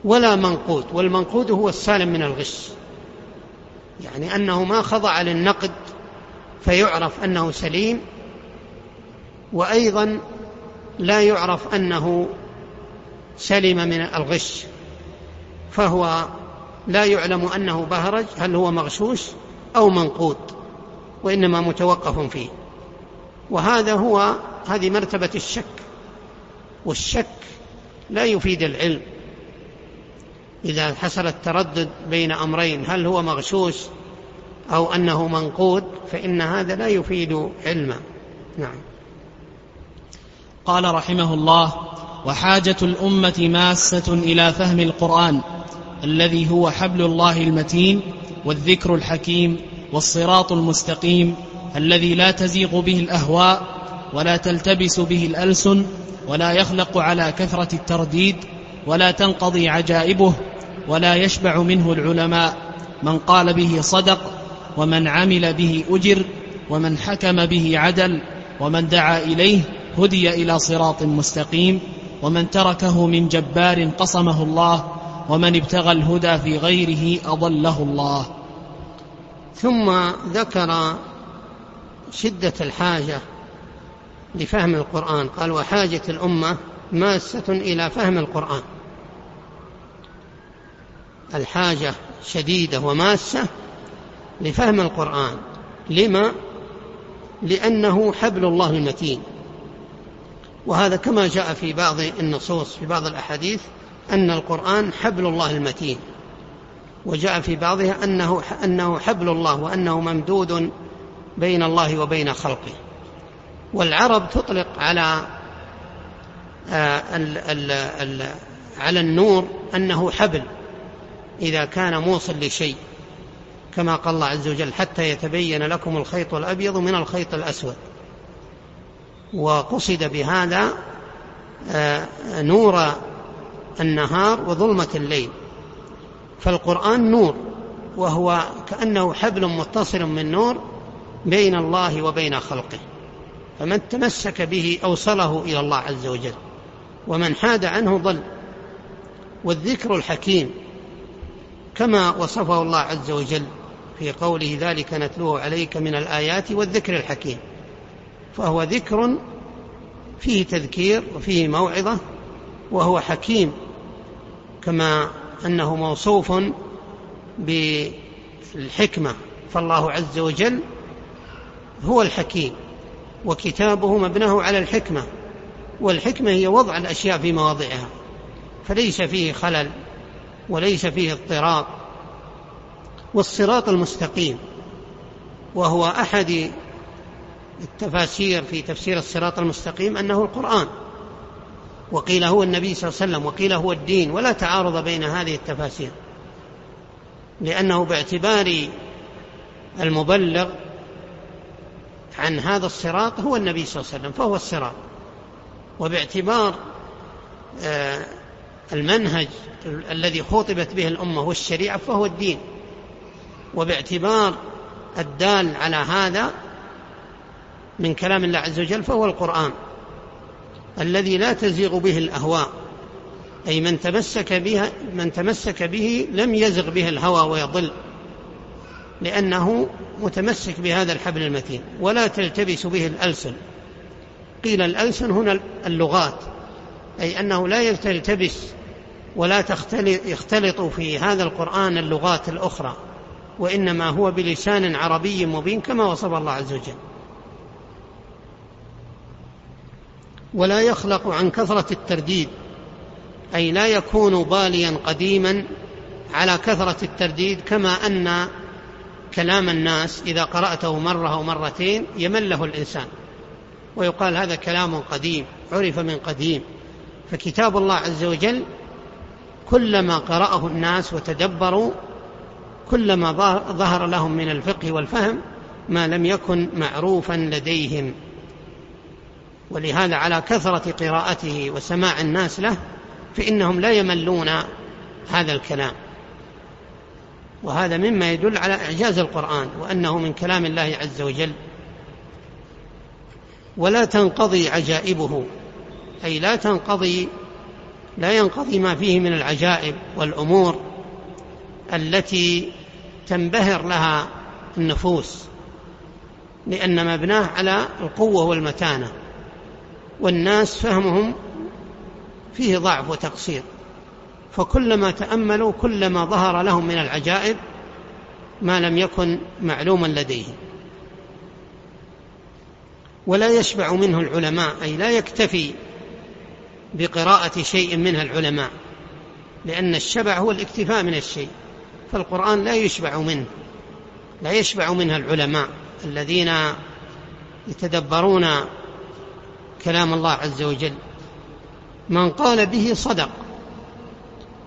ولا منقود والمنقود هو السالم من الغش. يعني أنه ما خضع للنقد فيعرف أنه سليم وأيضا لا يعرف أنه سلم من الغش. فهو لا يعلم أنه بهرج هل هو مغشوش أو منقود وإنما متوقف فيه. وهذا هو هذه مرتبة الشك والشك لا يفيد العلم. إذا حصل التردد بين أمرين هل هو مغشوش أو أنه منقود فإن هذا لا يفيد علما. نعم. قال رحمه الله وحاجة الأمة ماسة إلى فهم القرآن الذي هو حبل الله المتين والذكر الحكيم والصراط المستقيم الذي لا تزيغ به الأهواء ولا تلتبس به الألسن ولا يخلق على كثرة الترديد ولا تنقضي عجائبه ولا يشبع منه العلماء من قال به صدق ومن عمل به أجر ومن حكم به عدل ومن دعا إليه هدي إلى صراط مستقيم ومن تركه من جبار قصمه الله ومن ابتغى الهدى في غيره أضله الله. ثم ذكر شدة الحاجة لفهم القرآن. قال وحاجة الأمة ماسة إلى فهم القرآن. الحاجة شديدة وماسة لفهم القرآن. لما؟ لأنه حبل الله المتين. وهذا كما جاء في بعض النصوص في بعض الأحاديث أن القرآن حبل الله المتين. وجاء في بعضها أنه, أنه حبل الله وأنه ممدود بين الله وبين خلقه. والعرب تطلق على آه، على النور أنه حبل إذا كان موصل لشيء. كما قال الله عز وجل حتى يتبين لكم الخيط الأبيض من الخيط الأسود. وقصد بهذا آه، نور النهار وظلمة الليل. فالقرآن نور وهو كأنه حبل متصل من نور بين الله وبين خلقه. فمن تمسك به أوصله إلى الله عز وجل ومن حاد عنه ضل. والذكر الحكيم كما وصفه الله عز وجل في قوله ذلك نتلوه عليك من الآيات والذكر الحكيم فهو ذكر فيه تذكير وفيه موعظة وهو حكيم كما أنه موصوف بالحكمة. فالله عز وجل هو الحكيم وكتابه مبناه على الحكمة والحكمة هي وضع الأشياء في مواضعها فليس فيه خلل وليس فيه اضطراب. والصراط المستقيم وهو أحد التفاسير في تفسير الصراط المستقيم أنه القرآن. وقيل هو النبي صلى الله عليه وسلم وقيل هو الدين ولا تعارض بين هذه التفاسير. لأنه باعتبار المبلغ عن هذا الصراط هو النبي صلى الله عليه وسلم فهو الصراط. وباعتبار آه، المنهج الذي خطبت به الأمة والشريعة فهو الدين. وباعتبار الدال على هذا من كلام الله عز وجل فهو القرآن الذي لا تزيغ به الأهواء أي من تمسك, بها من تمسك به لم يزغ به الهوى ويضل لأنه متمسك بهذا الحبل المتين ولا تلتبس به الألسن. قيل الألسن هنا اللغات أي أنه لا يلتبس ولا يختلط في هذا القرآن اللغات الأخرى وإنما هو بلسان عربي مبين كما وصف الله عز وجل. ولا يخلق عن كثرة الترديد أي لا يكون باليا قديما على كثرة الترديد كما أن كلام الناس إذا قرأته مرة أو مرتين يمله الإنسان. ويقال هذا كلام قديم عرف من قديم. فكتاب الله عز وجل كلما قرأه الناس وتدبروا كلما ظهر لهم من الفقه والفهم ما لم يكن معروفا لديهم. ولهذا على كثرة قراءته وسماع الناس له فإنهم لا يملون هذا الكلام. وهذا مما يدل على إعجاز القرآن وأنه من كلام الله عز وجل. ولا تنقضي عجائبه أي لا تنقضي لا ينقضي ما فيه من العجائب والأمور التي تنبهر لها النفوس لأن مبناه على القوة والمتانة. والناس فهمهم فيه ضعف وتقصير. فكلما تأملوا كلما ظهر لهم من العجائب ما لم يكن معلوما لديهم. ولا يشبع منه العلماء أي لا يكتفي بقراءة شيء منها العلماء لأن الشبع هو الاكتفاء من الشيء. فالقرآن لا يشبع منه لا يشبع منها العلماء الذين يتدبرون كلام الله عز وجل. من قال به صدق.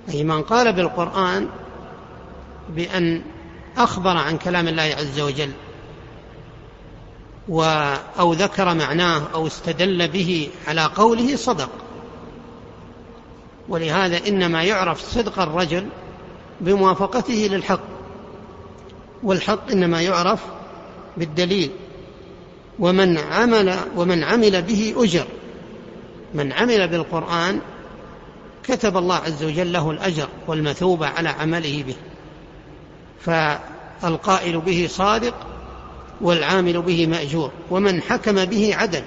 أي من قال بالقرآن بأن أخبر عن كلام الله عز وجل أو ذكر معناه أو استدل به على قوله صدق. ولهذا إنما يعرف صدق الرجل بموافقته للحق. والحق إنما يعرف بالدليل. ومن عمل ومن عمل به أجر. من عمل بالقرآن كتب الله عز وجل له الأجر والمثوبة على عمله به. فالقائل به صادق والعامل به مأجور. ومن حكم به عدل.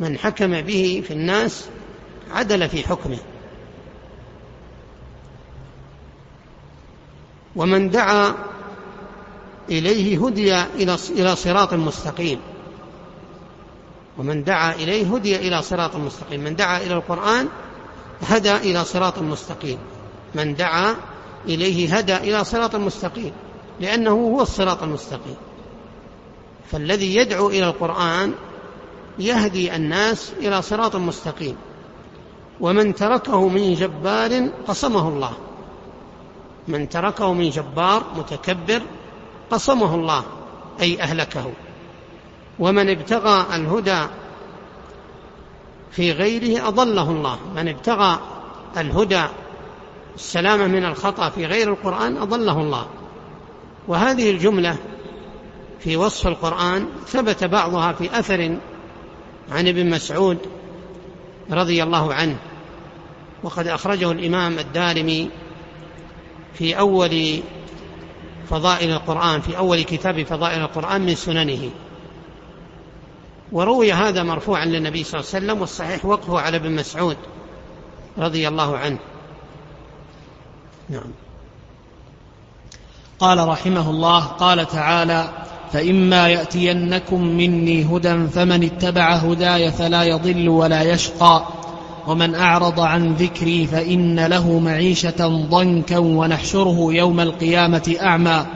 من حكم به في الناس عدل في حكمه. ومن دعا إليه هدي إلى صراط مستقيم. ومن دعا إليه هدي إلى صراط مستقيم. من دعا إلى القرآن هدى إلى صراط مستقيم. من دعا إليه هدى إلى صراط مستقيم. لأنه هو الصراط المستقيم. فالذي يدعو إلى القرآن يهدي الناس إلى صراط مستقيم. ومن تركه من جبار قصمه الله. من تركه من جبار متكبر قصمه الله أي أهلكه. ومن ابتغى الهدى في غيره أضله الله. من ابتغى الهدى السلامة من الخطأ في غير القرآن أضله الله. وهذه الجملة في وصف القرآن ثبت بعضها في أثر عن ابن مسعود رضي الله عنه. وقد أخرجه الإمام الدارمي في أول فضائل القرآن في أول كتاب فضائل القرآن من سننه. وروي هذا مرفوعا للنبي صلى الله عليه وسلم والصحيح وقفه على ابن مسعود رضي الله عنه. نعم. قال رحمه الله قال تعالى فإما يأتينكم مني هدى فمن اتبع هداي فلا يضل ولا يشقى. ومن أعرض عن ذكري فإن له معيشة ضنكا ونحشره يوم القيامة أعمى.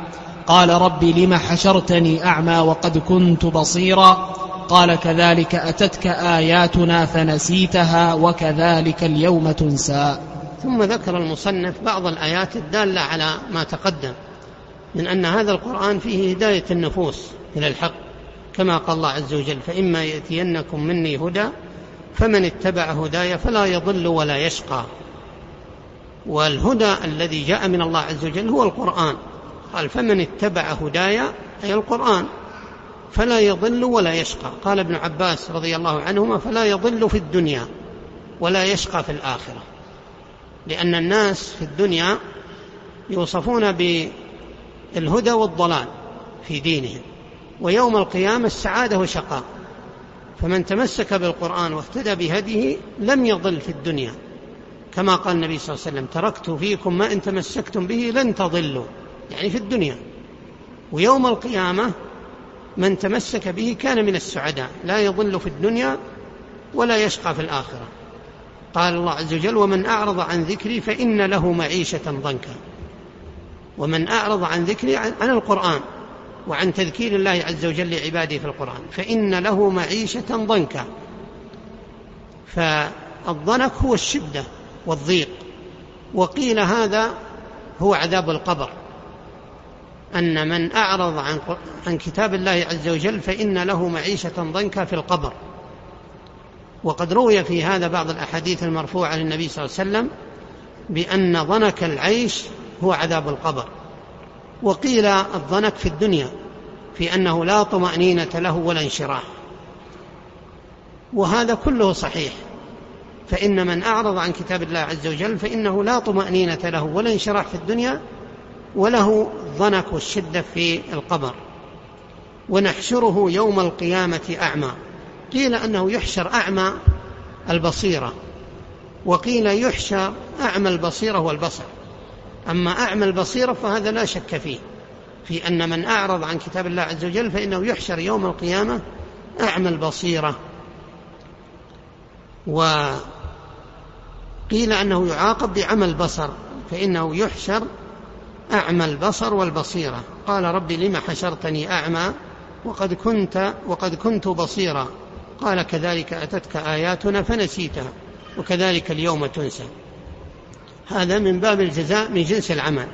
قال رب لم حشرتني أعمى وقد كنت بصيرا. قال كذلك أتتك آياتنا فنسيتها وكذلك اليوم تنسى. ثم ذكر المصنف بعض الآيات الدالة على ما تقدم من أن هذا القرآن فيه هداية النفوس إلى الحق. كما قال الله عز وجل فإما يأتينكم مني هدى فمن اتبع هداي فلا يضل ولا يشقى. والهدى الذي جاء من الله عز وجل هو القرآن. قال فمن اتبع هداي أي القرآن فلا يضل ولا يشقى. قال ابن عباس رضي الله عنهما فلا يضل في الدنيا ولا يشقى في الآخرة. لأن الناس في الدنيا يوصفون بالهدى والضلال في دينهم. ويوم القيامة السعادة وشقاء فمن تمسك بالقرآن واهتدى بهديه لم يضل في الدنيا. كما قال النبي صلى الله عليه وسلم تركت فيكم ما إن تمسكتم به لن تضلوا. يعني في الدنيا. ويوم القيامة من تمسك به كان من السعداء. لا يضل في الدنيا ولا يشقى في الآخرة. قال الله عز وجل ومن أعرض عن ذكري فإن له معيشة ضنكا. ومن أعرض عن ذكري عن القرآن. وعن تذكير الله عز وجل لعباده في القرآن فإن له معيشة ضنكا. فالضنك هو الشدة والضيق. وقيل هذا هو عذاب القبر. أن من أعرض عن, عن كتاب الله عز وجل فإن له معيشة ضنكا في القبر. وقد روي في هذا بعض الأحاديث المرفوعة للنبي صلى الله عليه وسلم بأن ضنك العيش هو عذاب القبر. وقيل الضنك في الدنيا في أنه لا طمأنينة له ولا انشراح. وهذا كله صحيح. فإن من أعرض عن كتاب الله عز وجل فإنه لا طمأنينة له ولا انشراح في الدنيا وله ضنك والشدة في القبر. ونحشره يوم القيامة أعمى. قيل أنه يحشر أعمى البصيرة وقيل يحشر أعمى البصيرة والبصر. أما أعمى البصيرة فهذا لا شك فيه. في أن من أعرض عن كتاب الله عز وجل فإنه يحشر يوم القيامة أعمى البصيرة وقيل أنه يعاقب بعمى البصر فإنه يحشر أعمى البصر والبصيرة. قال رب لم حشرتني أعمى وقد كنت وقد كنت بصيرا. قال كذلك أتتك آياتنا فنسيتها وكذلك اليوم تنسى. هذا من باب الجزاء من جنس العمل.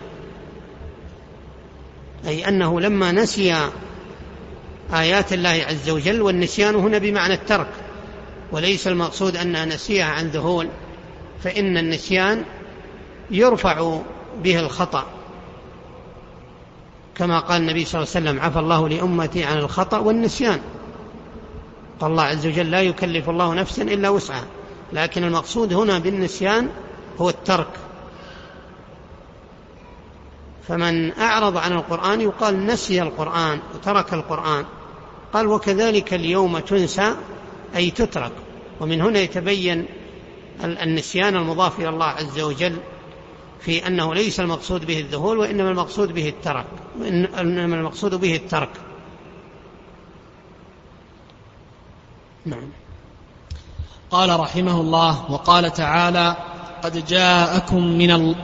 أي أنه لما نسي آيات الله عز وجل والنسيان هنا بمعنى الترك وليس المقصود أنها نسيها عن ذهول فإن النسيان يرفع به الخطأ. كما قال النبي صلى الله عليه وسلم عفى الله لأمتي عن الخطأ والنسيان. قال الله عز وجل لا يكلف الله نفسا إلا وسعها لكن المقصود هنا بالنسيان هو الترك. فمن أعرض عن القرآن يقال نسي القرآن وترك القرآن. قال وكذلك اليوم تنسى أي تترك. ومن هنا يتبين النسيان المضاف إلى الله عز وجل في أنه ليس المقصود به الذهول وإنما المقصود به الترك. وإنما المقصود به الترك. نعم. قال رحمه الله وقال تعالى قد جاءكم من ال...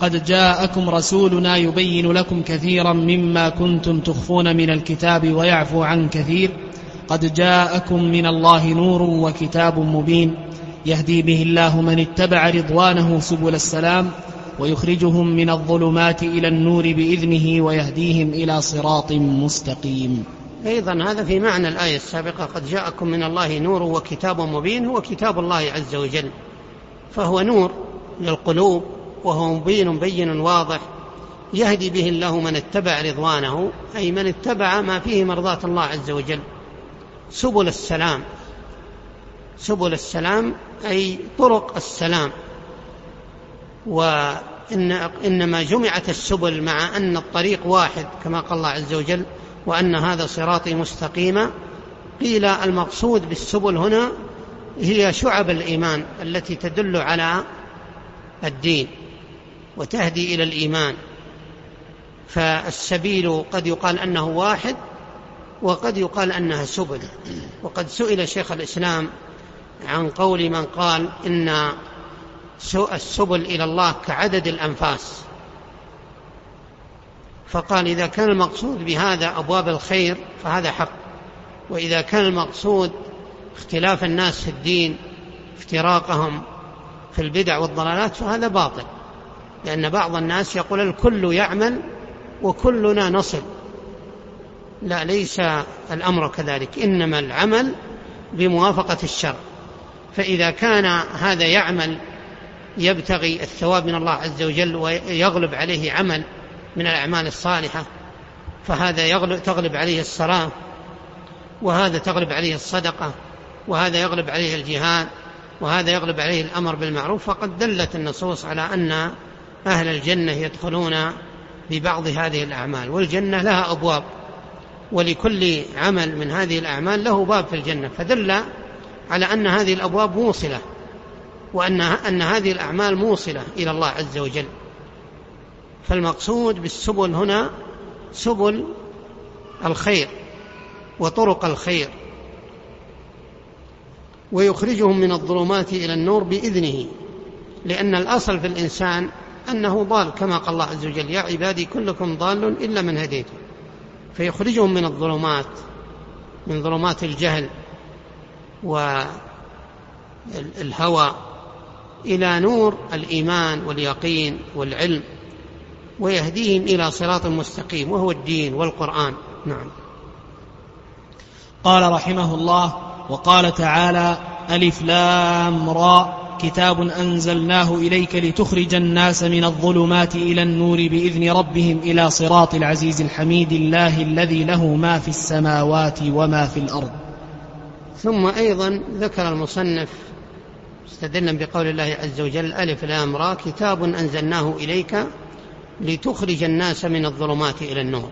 قد جاءكم رسولنا يبين لكم كثيرا مما كنتم تخفون من الكتاب ويعفو عن كثير. قد جاءكم من الله نور وكتاب مبين. يهدي به الله من اتبع رضوانه سبل السلام ويخرجهم من الظلمات إلى النور بإذنه ويهديهم إلى صراط مستقيم. أيضا هذا في معنى الآية السابقة قد جاءكم من الله نور وكتاب مبين هو كتاب الله عز وجل فهو نور للقلوب وهو مبين بين واضح يهدي به الله من اتبع رضوانه أي من اتبع ما فيه مرضاة الله عز وجل. سبل السلام. سبل السلام أي طرق السلام. وإن إنما جمعت السبل مع أن الطريق واحد كما قال الله عز وجل وأن هذا صراطي مستقيما قيل المقصود بالسبل هنا هي شعب الإيمان التي تدل على الدين. وتهدي إلى الإيمان. فالسبيل قد يقال أنه واحد وقد يقال أنها سبل. وقد سئل شيخ الإسلام عن قول من قال إن السبل إلى الله كعدد الأنفاس. فقال إذا كان المقصود بهذا أبواب الخير فهذا حق. وإذا كان المقصود اختلاف الناس في الدين افتراقهم في البدع والضلالات فهذا باطل. لأن بعض الناس يقول الكل يعمل وكلنا نصل. لا ليس الأمر كذلك إنما العمل بموافقة الشر فإذا كان هذا يعمل يبتغي الثواب من الله عز وجل ويغلب عليه عمل من الأعمال الصالحة فهذا يغلب تغلب عليه الصلاة وهذا تغلب عليه الصدقة وهذا يغلب عليه الجهاد وهذا يغلب عليه الأمر بالمعروف فقد دلت النصوص على أن أهل الجنة يدخلون ببعض هذه الأعمال والجنة لها أبواب ولكل عمل من هذه الأعمال له باب في الجنة فدل على أن هذه الأبواب موصلة وأن أن هذه الأعمال موصلة إلى الله عز وجل. فالمقصود بالسبل هنا سبل الخير وطرق الخير ويخرجهم من الظلمات إلى النور بإذنه لأن الأصل في الإنسان أنه ضال كما قال الله عز وجل يا عبادي كلكم ضال إلا من هديته فيخرجهم من الظلمات من ظلمات الجهل والهوى إلى نور الإيمان واليقين والعلم ويهديهم إلى صراط مستقيم وهو الدين والقرآن. نعم. قال رحمه الله وقال تعالى ألف لام را. كتاب أنزلناه إليك لتخرج الناس من الظلمات إلى النور بإذن ربهم إلى صراط العزيز الحميد الله الذي له ما في السماوات وما في الأرض. ثم أيضا ذكر المصنف مستدلا بقول الله عز وجل ألف لام را كتاب أنزلناه إليك لتخرج الناس من الظلمات إلى النور.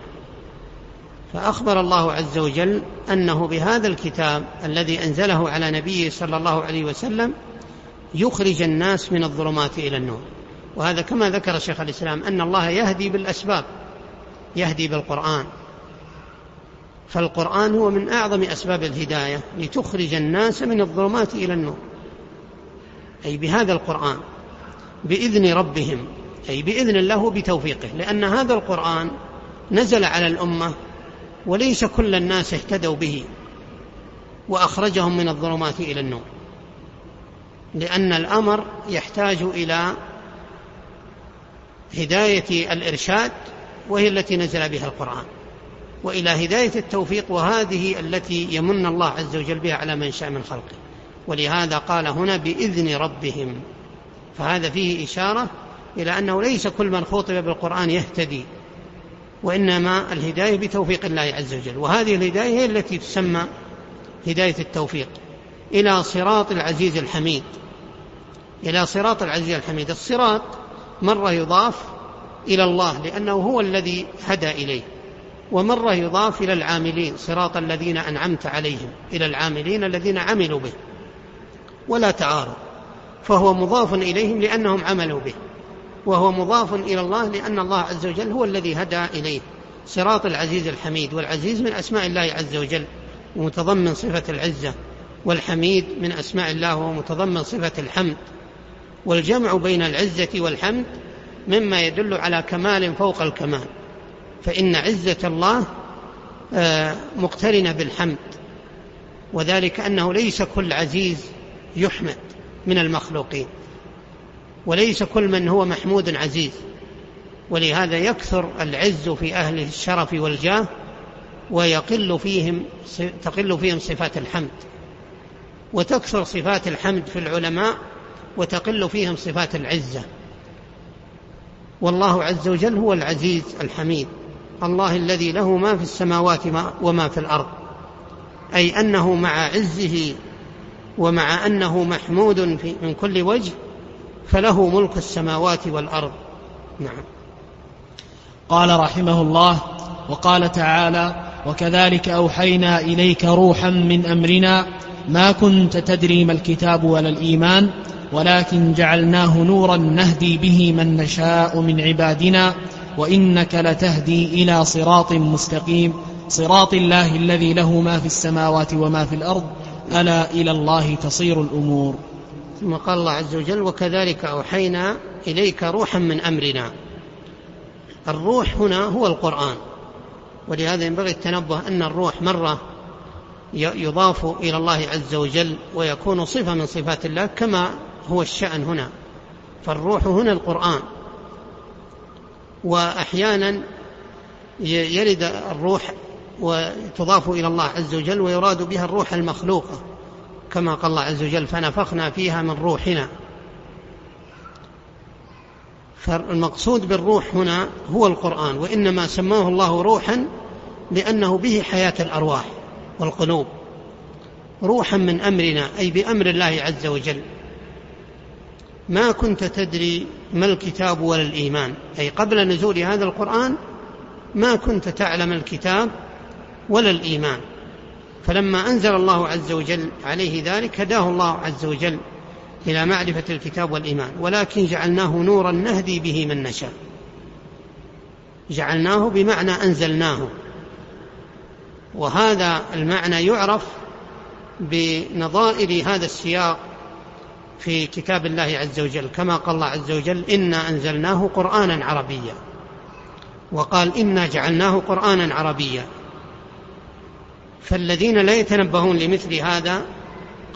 فأخبر الله عز وجل أنه بهذا الكتاب الذي أنزله على نبيه صلى الله عليه وسلم يخرج الناس من الظلمات إلى النور. وهذا كما ذكر شيخ الإسلام أن الله يهدي بالأسباب يهدي بالقرآن. فالقرآن هو من أعظم أسباب الهداية لتخرج الناس من الظلمات إلى النور. أي بهذا القرآن بإذن ربهم أي بإذن الله وبتوفيقه لأن هذا القرآن نزل على الأمة وليس كل الناس اهتدوا به وأخرجهم من الظلمات إلى النور. لأن الأمر يحتاج إلى هداية الإرشاد وهي التي نزل بها القرآن. وإلى هداية التوفيق وهذه التي يمن الله عز وجل بها على من شاء من خلقه. ولهذا قال هنا بإذن ربهم. فهذا فيه إشارة إلى أنه ليس كل من خطب بالقرآن يهتدي وإنما الهداية بتوفيق الله عز وجل. وهذه الهداية هي التي تسمى هداية التوفيق. إلى صراط العزيز الحميد. إلى صراط العزيز الحميد. الصراط مرة يضاف إلى الله لأنه هو الذي هدى إليه ومرة يضاف إلى العاملين صراط الذين أنعمت عليهم إلى العاملين الذين عملوا به. ولا تعارض. فهو مضاف إليهم لأنهم عملوا به وهو مضاف إلى الله لأن الله عز وجل هو الذي هدى إليه. صراط العزيز الحميد والعزيز من أسماء الله عز وجل ومتضمن صفة العزة. والحميد من أسماء الله ومتضمن صفة الحمد. والجمع بين العزة والحمد مما يدل على كمال فوق الكمال. فإن عزة الله آه، مقترنة بالحمد. وذلك أنه ليس كل عزيز يحمد من المخلوقين. وليس كل من هو محمود عزيز. ولهذا يكثر العز في أهل الشرف والجاه ويقل فيهم تقل فيهم صفات الحمد. وتكثر صفات الحمد في العلماء وتقل فيهم صفات العزة. والله عز وجل هو العزيز الحميد. الله الذي له ما في السماوات وما في الأرض. أي أنه مع عزه ومع أنه محمود من كل وجه فله ملك السماوات والأرض. نعم. قال رحمه الله وقال تعالى وكذلك أوحينا إليك روحا من أمرنا ما كنت تدري ما الكتاب ولا الإيمان ولكن جعلناه نورا نهدي به من نشاء من عبادنا وإنك لتهدي إلى صراط مستقيم. صراط الله الذي له ما في السماوات وما في الأرض ألا إلى الله تصير الأمور. ثم قال الله عز وجل وكذلك أوحينا إليك روحا من أمرنا. الروح هنا هو القرآن ولهذا ينبغي التنبه أن الروح مرة يضاف إلى الله عز وجل ويكون صفة من صفات الله كما هو الشأن هنا. فالروح هنا القرآن. وأحيانا يرد الروح وتضاف إلى الله عز وجل ويراد بها الروح المخلوقة. كما قال الله عز وجل فنفخنا فيها من روحنا. فالمقصود بالروح هنا هو القرآن وإنما سماه الله روحا لأنه به حياة الأرواح. والقلوب روحا من أمرنا أي بأمر الله عز وجل. ما كنت تدري ما الكتاب ولا الإيمان. أي قبل نزول هذا القرآن ما كنت تعلم الكتاب ولا الإيمان. فلما أنزل الله عز وجل عليه ذلك هداه الله عز وجل إلى معرفة الكتاب والإيمان. ولكن جعلناه نورا نهدي به من نشاء. جعلناه بمعنى أنزلناه. وهذا المعنى يعرف بنظائر هذا السياق في كتاب الله عز وجل كما قال الله عز وجل إنا أنزلناه قرآنا عربيا. وقال إنا جعلناه قرآنا عربيا. فالذين لا يتنبهون لمثل هذا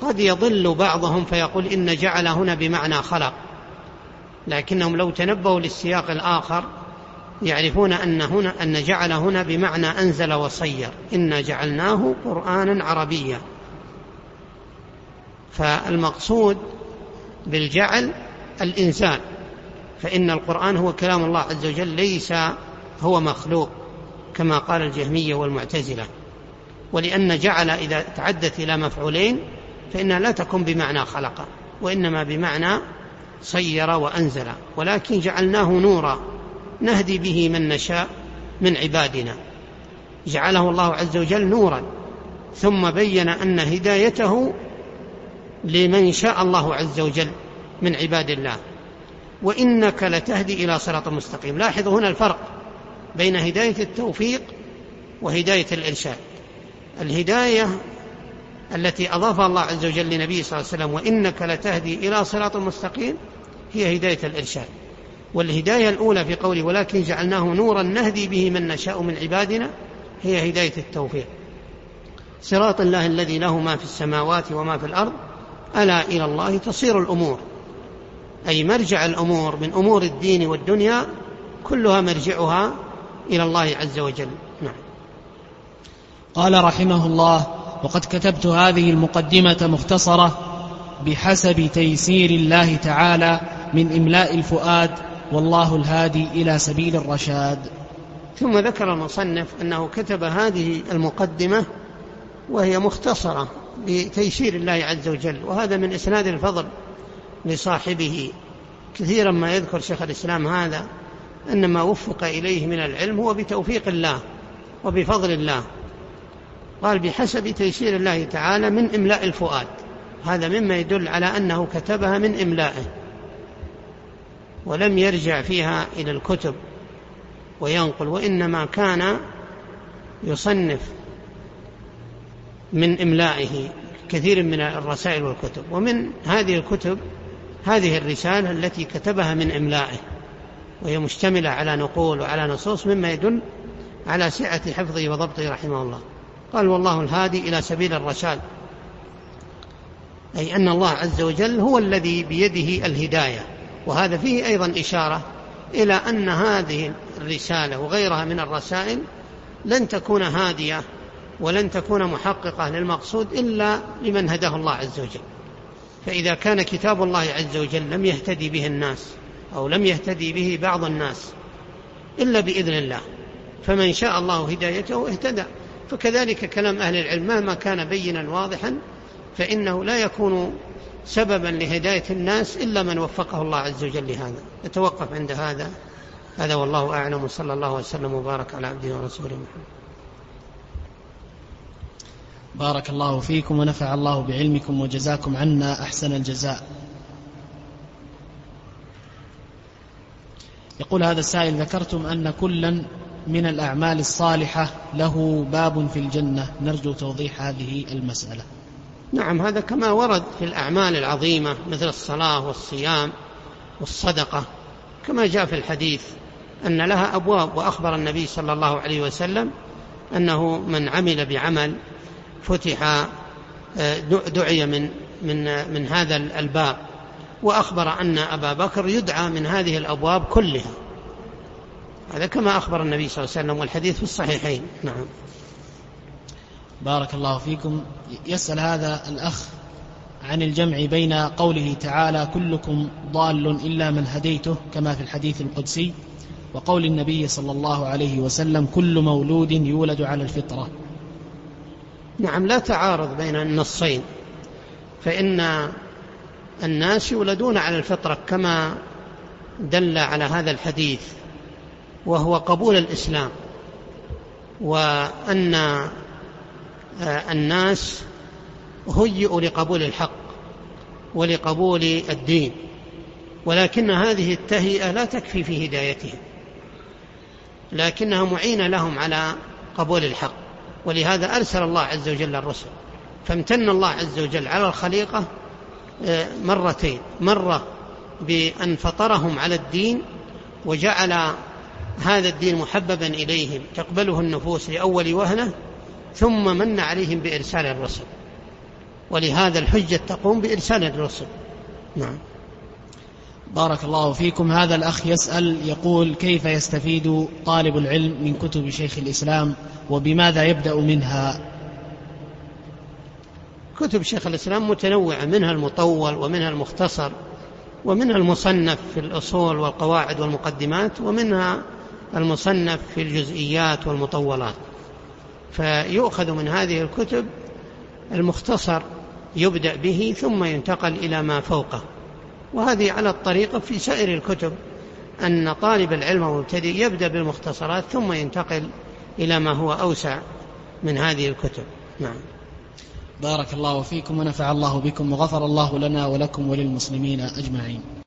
قد يضل بعضهم فيقول إن جعل هنا بمعنى خلق. لكنهم لو تنبهوا للسياق الآخر يعرفون أن هنا أن جعل هنا بمعنى أنزل وصير. إنا جعلناه قرآنا عربيا. فالمقصود بالجعل الإنسان فإن القرآن هو كلام الله عز وجل ليس هو مخلوق كما قال الجهمية والمعتزلة. ولأن جعل إذا تعدت إلى مفعولين فإنها لا تكون بمعنى خلق وإنما بمعنى صير وأنزل. ولكن جعلناه نورا. نهدي به من نشاء من عبادنا. جعله الله عز وجل نورا. ثم بين أن هدايته لمن شاء الله عز وجل من عباد الله. وإنك لتهدي إلى صراط مستقيم. لاحظوا هنا الفرق بين هداية التوفيق وهداية الإرشاد. الهداية التي أضافها الله عز وجل لنبيه صلى الله عليه وسلم وإنك لتهدي إلى صراط مستقيم هي هداية الإرشاد. والهداية الأولى في قوله ولكن جعلناه نورا نهدي به من نشاء من عبادنا هي هداية التوفيق. صراط الله الذي له ما في السماوات وما في الأرض ألا إلى الله تصير الأمور. أي مرجع الأمور من أمور الدين والدنيا كلها مرجعها إلى الله عز وجل. نعم. قال رحمه الله وقد كتبت هذه المقدمة مختصرة بحسب تيسير الله تعالى من إملاء الفؤاد والله الهادي إلى سبيل الرشاد. ثم ذكر المصنف أنه كتب هذه المقدمة وهي مختصرة بتيسير الله عز وجل وهذا من إسناد الفضل لصاحبه. كثيرا ما يذكر شيخ الإسلام هذا أن ما وفق إليه من العلم هو بتوفيق الله وبفضل الله. قال بحسب تيسير الله تعالى من إملاء الفؤاد. هذا مما يدل على أنه كتبها من إملائه. ولم يرجع فيها إلى الكتب وينقل وإنما كان يصنف من إملائه كثير من الرسائل والكتب. ومن هذه الكتب هذه الرسالة التي كتبها من إملائه وهي مشتملة على نقول وعلى نصوص مما يدل على سعة حفظه وضبطه رحمه الله. قال والله الهادي إلى سبيل الرشاد أي أن الله عز وجل هو الذي بيده الهداية. وهذا فيه أيضا إشارة إلى أن هذه الرسالة وغيرها من الرسائل لن تكون هادية ولن تكون محققة للمقصود إلا لمن هداه الله عز وجل. فإذا كان كتاب الله عز وجل لم يهتدي به الناس أو لم يهتدي به بعض الناس إلا بإذن الله فمن شاء الله هدايته اهتدى. فكذلك كلام أهل العلم مهما كان بينا واضحا فإنه لا يكون سببا لهداية الناس إلا من وفقه الله عز وجل لهذا. نتوقف عند هذا. هذا والله أعلم. وصلى الله وسلم وبارك على عبده ورسوله محمد. بارك الله فيكم ونفع الله بعلمكم وجزاكم عنا أحسن الجزاء. يقول هذا السائل ذكرتم أن كلا من الأعمال الصالحة له باب في الجنة. نرجو توضيح هذه المسألة. نعم هذا كما ورد في الأعمال العظيمة مثل الصلاة والصيام والصدقة كما جاء في الحديث أن لها أبواب وأخبر النبي صلى الله عليه وسلم أنه من عمل بعمل فتح آه، دعي من من من هذا الباب. وأخبر أن أبا بكر يدعى من هذه الأبواب كلها. هذا كما أخبر النبي صلى الله عليه وسلم والحديث في الصحيحين. نعم. بارك الله فيكم. يسأل هذا الأخ عن الجمع بين قوله تعالى كلكم ضال إلا من هديته كما في الحديث القدسي وقول النبي صلى الله عليه وسلم كل مولود يولد على الفطرة نعم لا تعارض بين النصين فإن الناس يولدون على الفطرة كما دل على هذا الحديث وهو قبول الإسلام وأن الناس هيئوا لقبول الحق ولقبول الدين ولكن هذه التهيئة لا تكفي في هدايتهم لكنها معينة لهم على قبول الحق ولهذا أرسل الله عز وجل الرسل فامتن الله عز وجل على الخليقة آه، مرتين مرة بأن فطرهم على الدين وجعل هذا الدين محببا إليهم تقبله النفوس لأول وهنة ثم من عليهم بإرسال الرسل. ولهذا الحجة تقوم بإرسال الرسل. نعم. بارك الله فيكم. هذا الأخ يسأل يقول كيف يستفيد طالب العلم من كتب شيخ الإسلام وبماذا يبدأ منها؟ كتب شيخ الإسلام متنوعة منها المطول ومنها المختصر ومنها المصنف في الأصول والقواعد والمقدمات ومنها المصنف في الجزئيات والمطولات. فيؤخذ من هذه الكتب المختصر يبدأ به ثم ينتقل إلى ما فوقه. وهذه على الطريقة في سائر الكتب أن طالب العلم المبتدئ يبدأ بالمختصرات ثم ينتقل إلى ما هو أوسع من هذه الكتب. نعم. بارك الله فيكم ونفع الله بكم وغفر الله لنا ولكم وللمسلمين أجمعين.